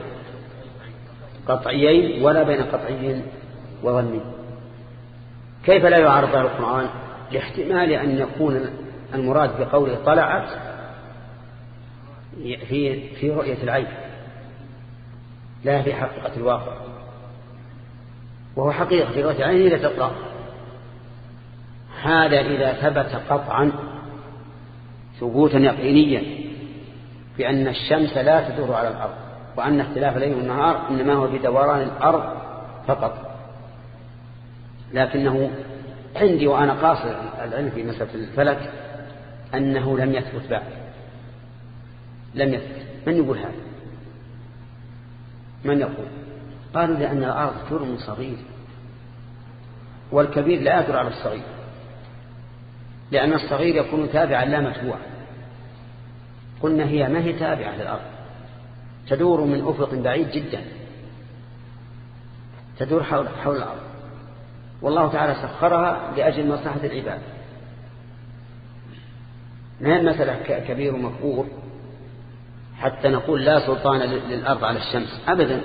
قطعيين ولا بين قطعي وظني. كيف لا يعارض القرآن؟ لاحتمال أن يكون المراد بقوله طلعت في في رؤية العين لا في حقيقة الواقع. وهو حقيقة في رؤية العين لا تطلع هذا إذا ثبت قطعا ثبوتا يقينيا. بأن الشمس لا تدور على الأرض وأن اختلاف الليل والنهار إنما هو بدوران الأرض فقط. لكنه عندي وأنا قاصر العلم في مسألة الفلك أنه لم يثبت بعد. لم يثبت. من يقول هذا؟ من يقول؟ قالوا لأن الأرض جرم صغير والكبير لا يدر على الصغير لأن الصغير يكون تابعا لا متبوعا قلنا هي ما هي تابعة للأرض. تدور من أفق بعيد جدا. تدور حول, حول الأرض. والله تعالى سخرها لأجل مصلحة العباد. ما المسألة؟ كبير ومكبور. حتى نقول لا سلطان للأرض على الشمس. أبدا.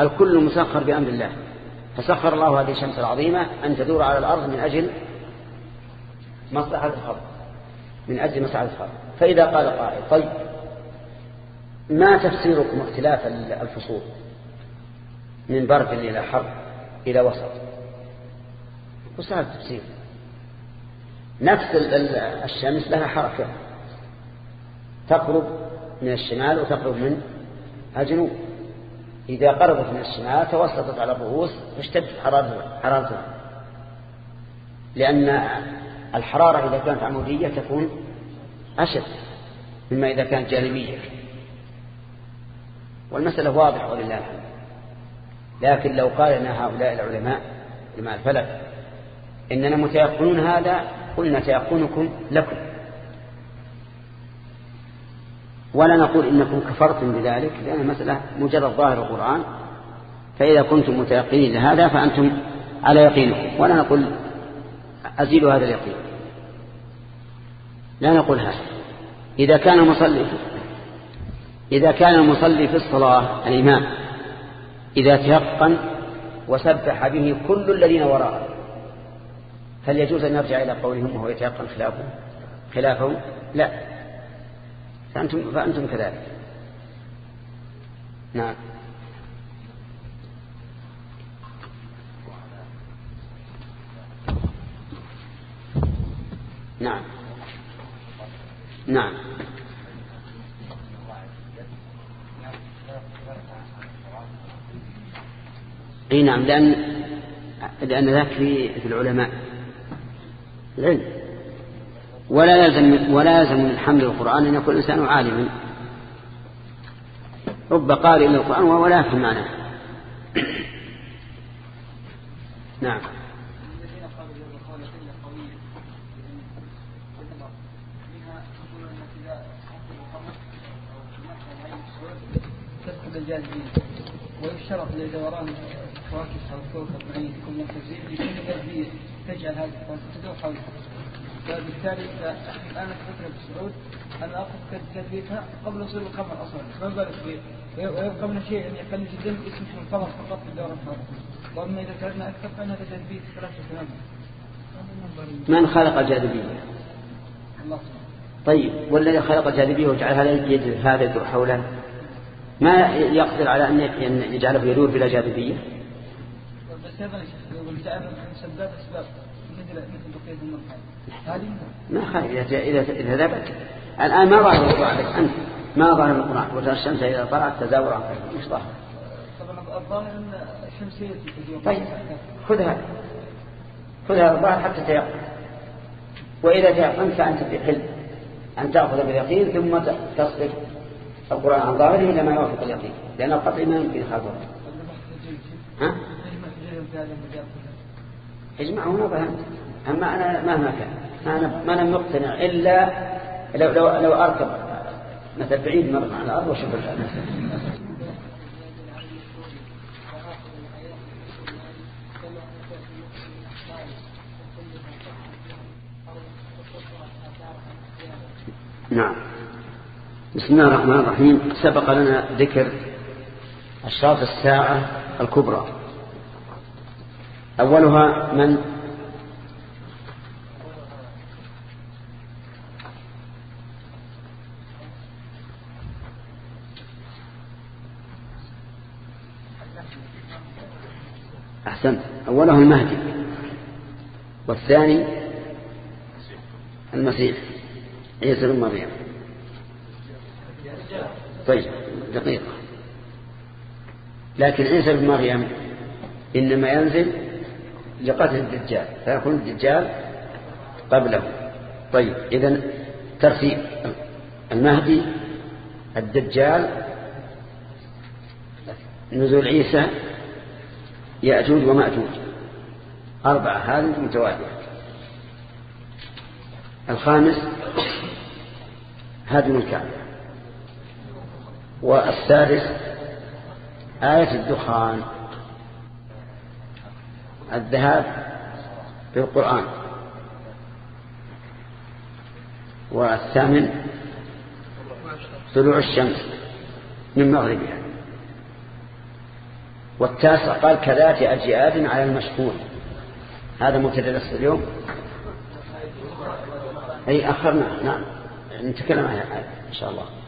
الكل مسخر بأمر الله. فسخر الله هذه الشمس العظيمة أن تدور على الأرض من أجل مصلحة الخلق. من أجل مصلحة الخلق فإذا قال قائل طيب ما تفسيركم اختلاف الفصول؟ من برد إلى حر إلى وسط. وسهل التفسير. نفس الشمس لها حركة تقرب من الشمال وتقرب من الجنوب. إذا قربت من الشمال توسطت على الرؤوس فاشتدت حرارتها. لأن الحرارة إذا كانت عمودية تكون أشد مما إذا كانت جانبية. والمسألة واضحة ولله الحمد. لكن لو قال لنا هؤلاء العلماء لما الفلك إننا متيقنون هذا قلنا تيقنكم لكم. ولا نقول إنكم كفرتم بذلك لأن المسألة مجرد ظاهر القرآن. فإذا كنتم متيقنين لهذا فأنتم على يقينكم. ولا نقول أزيل هذا اليقين. لا نقول هذا. إذا كان المصلي إذا كان المصلي في الصلاة الإمام إذا تيقن وسبح به كل الذين وراءه هل يجوز أن نرجع إلى قولهم وهو يتيقن خلافه؟ خلافه؟ لا. فأنتم, فأنتم كذلك. نعم. نعم. نعم. إي نعم لأن لأن ذاك في العلماء. العلم. ولا لازم ولا لازم من حمل القرآن أن يكون الإنسان عالما. رب قارئ للقرآن ولا يفهم معناه. <coughs> نعم. الجاذبية ويشترط لدوران الكواكب أو الكوكب معين يكون مركزي يكون جاذبية تجعل هذه الكواكب تدور حولها فبالتالي الآن في السعود أنا أخذ جاذبيتها قبل وصول القمر أصلا. ما بالك ويبقى من شيء يعني يقل جدا يسمح القمر فقط في الدورة الحرة وأما إذا كان أكثر فإنها جاذبية ثلاثة تماما من خلق الجاذبية؟ الله طيب والذي خلق الجاذبية وجعل هذا يجري هذا يدور حوله؟ ما يقدر على أن يجعله يدور بلا جاذبية؟ بس هذا جعل مسببات أسباب مثل مثل بقية ما خالف إذا إذا إذا ثبت الآن ما ظهر عليك؟ أنت ما ظهر القرآن وترى الشمس إذا طلعت تزاور عن مش ظاهر؟ طبعا الظاهر أن الشمسية طيب خذها. خذها الظاهر حتى تيقن وإذا تيقنت فأنت في حل أن تأخذ باليقين ثم تصرف القرآن عن ظاهره إلى ما يوافق اليقين؟ لأن القطع ما يمكن خاطر ها؟ اجمع هنا فهمت أما أنا مهما كان ما أنا ما أنا مقتنع إلا لو لو لو أركب مثل بعيد مرة على الأرض وشوف نعم. بسم الله الرحمن الرحيم. سبق لنا ذكر أشراط الساعة الكبرى. أولها من؟ أحسنت. أوله المهدي. والثاني المسيح. عيسى بن مريم. طيب دقيقة. لكن عيسى بن مريم إنما ينزل لقتل الدجال فيكون الدجال قبله. طيب إذا ترتيب. المهدي الدجال نزول عيسى يأجوج ومأجوج. أربعة هذه متوالية الخامس هدم الكعبة. والسادس آية الدخان الذهاب في القرآن والثامن طلوع الشمس من مغربها. والتاسع قال كذات أجياد على المشهور. هذا مبتدا اليوم؟ أي أخرنا. نعم. نتكلم عنها إن شاء الله.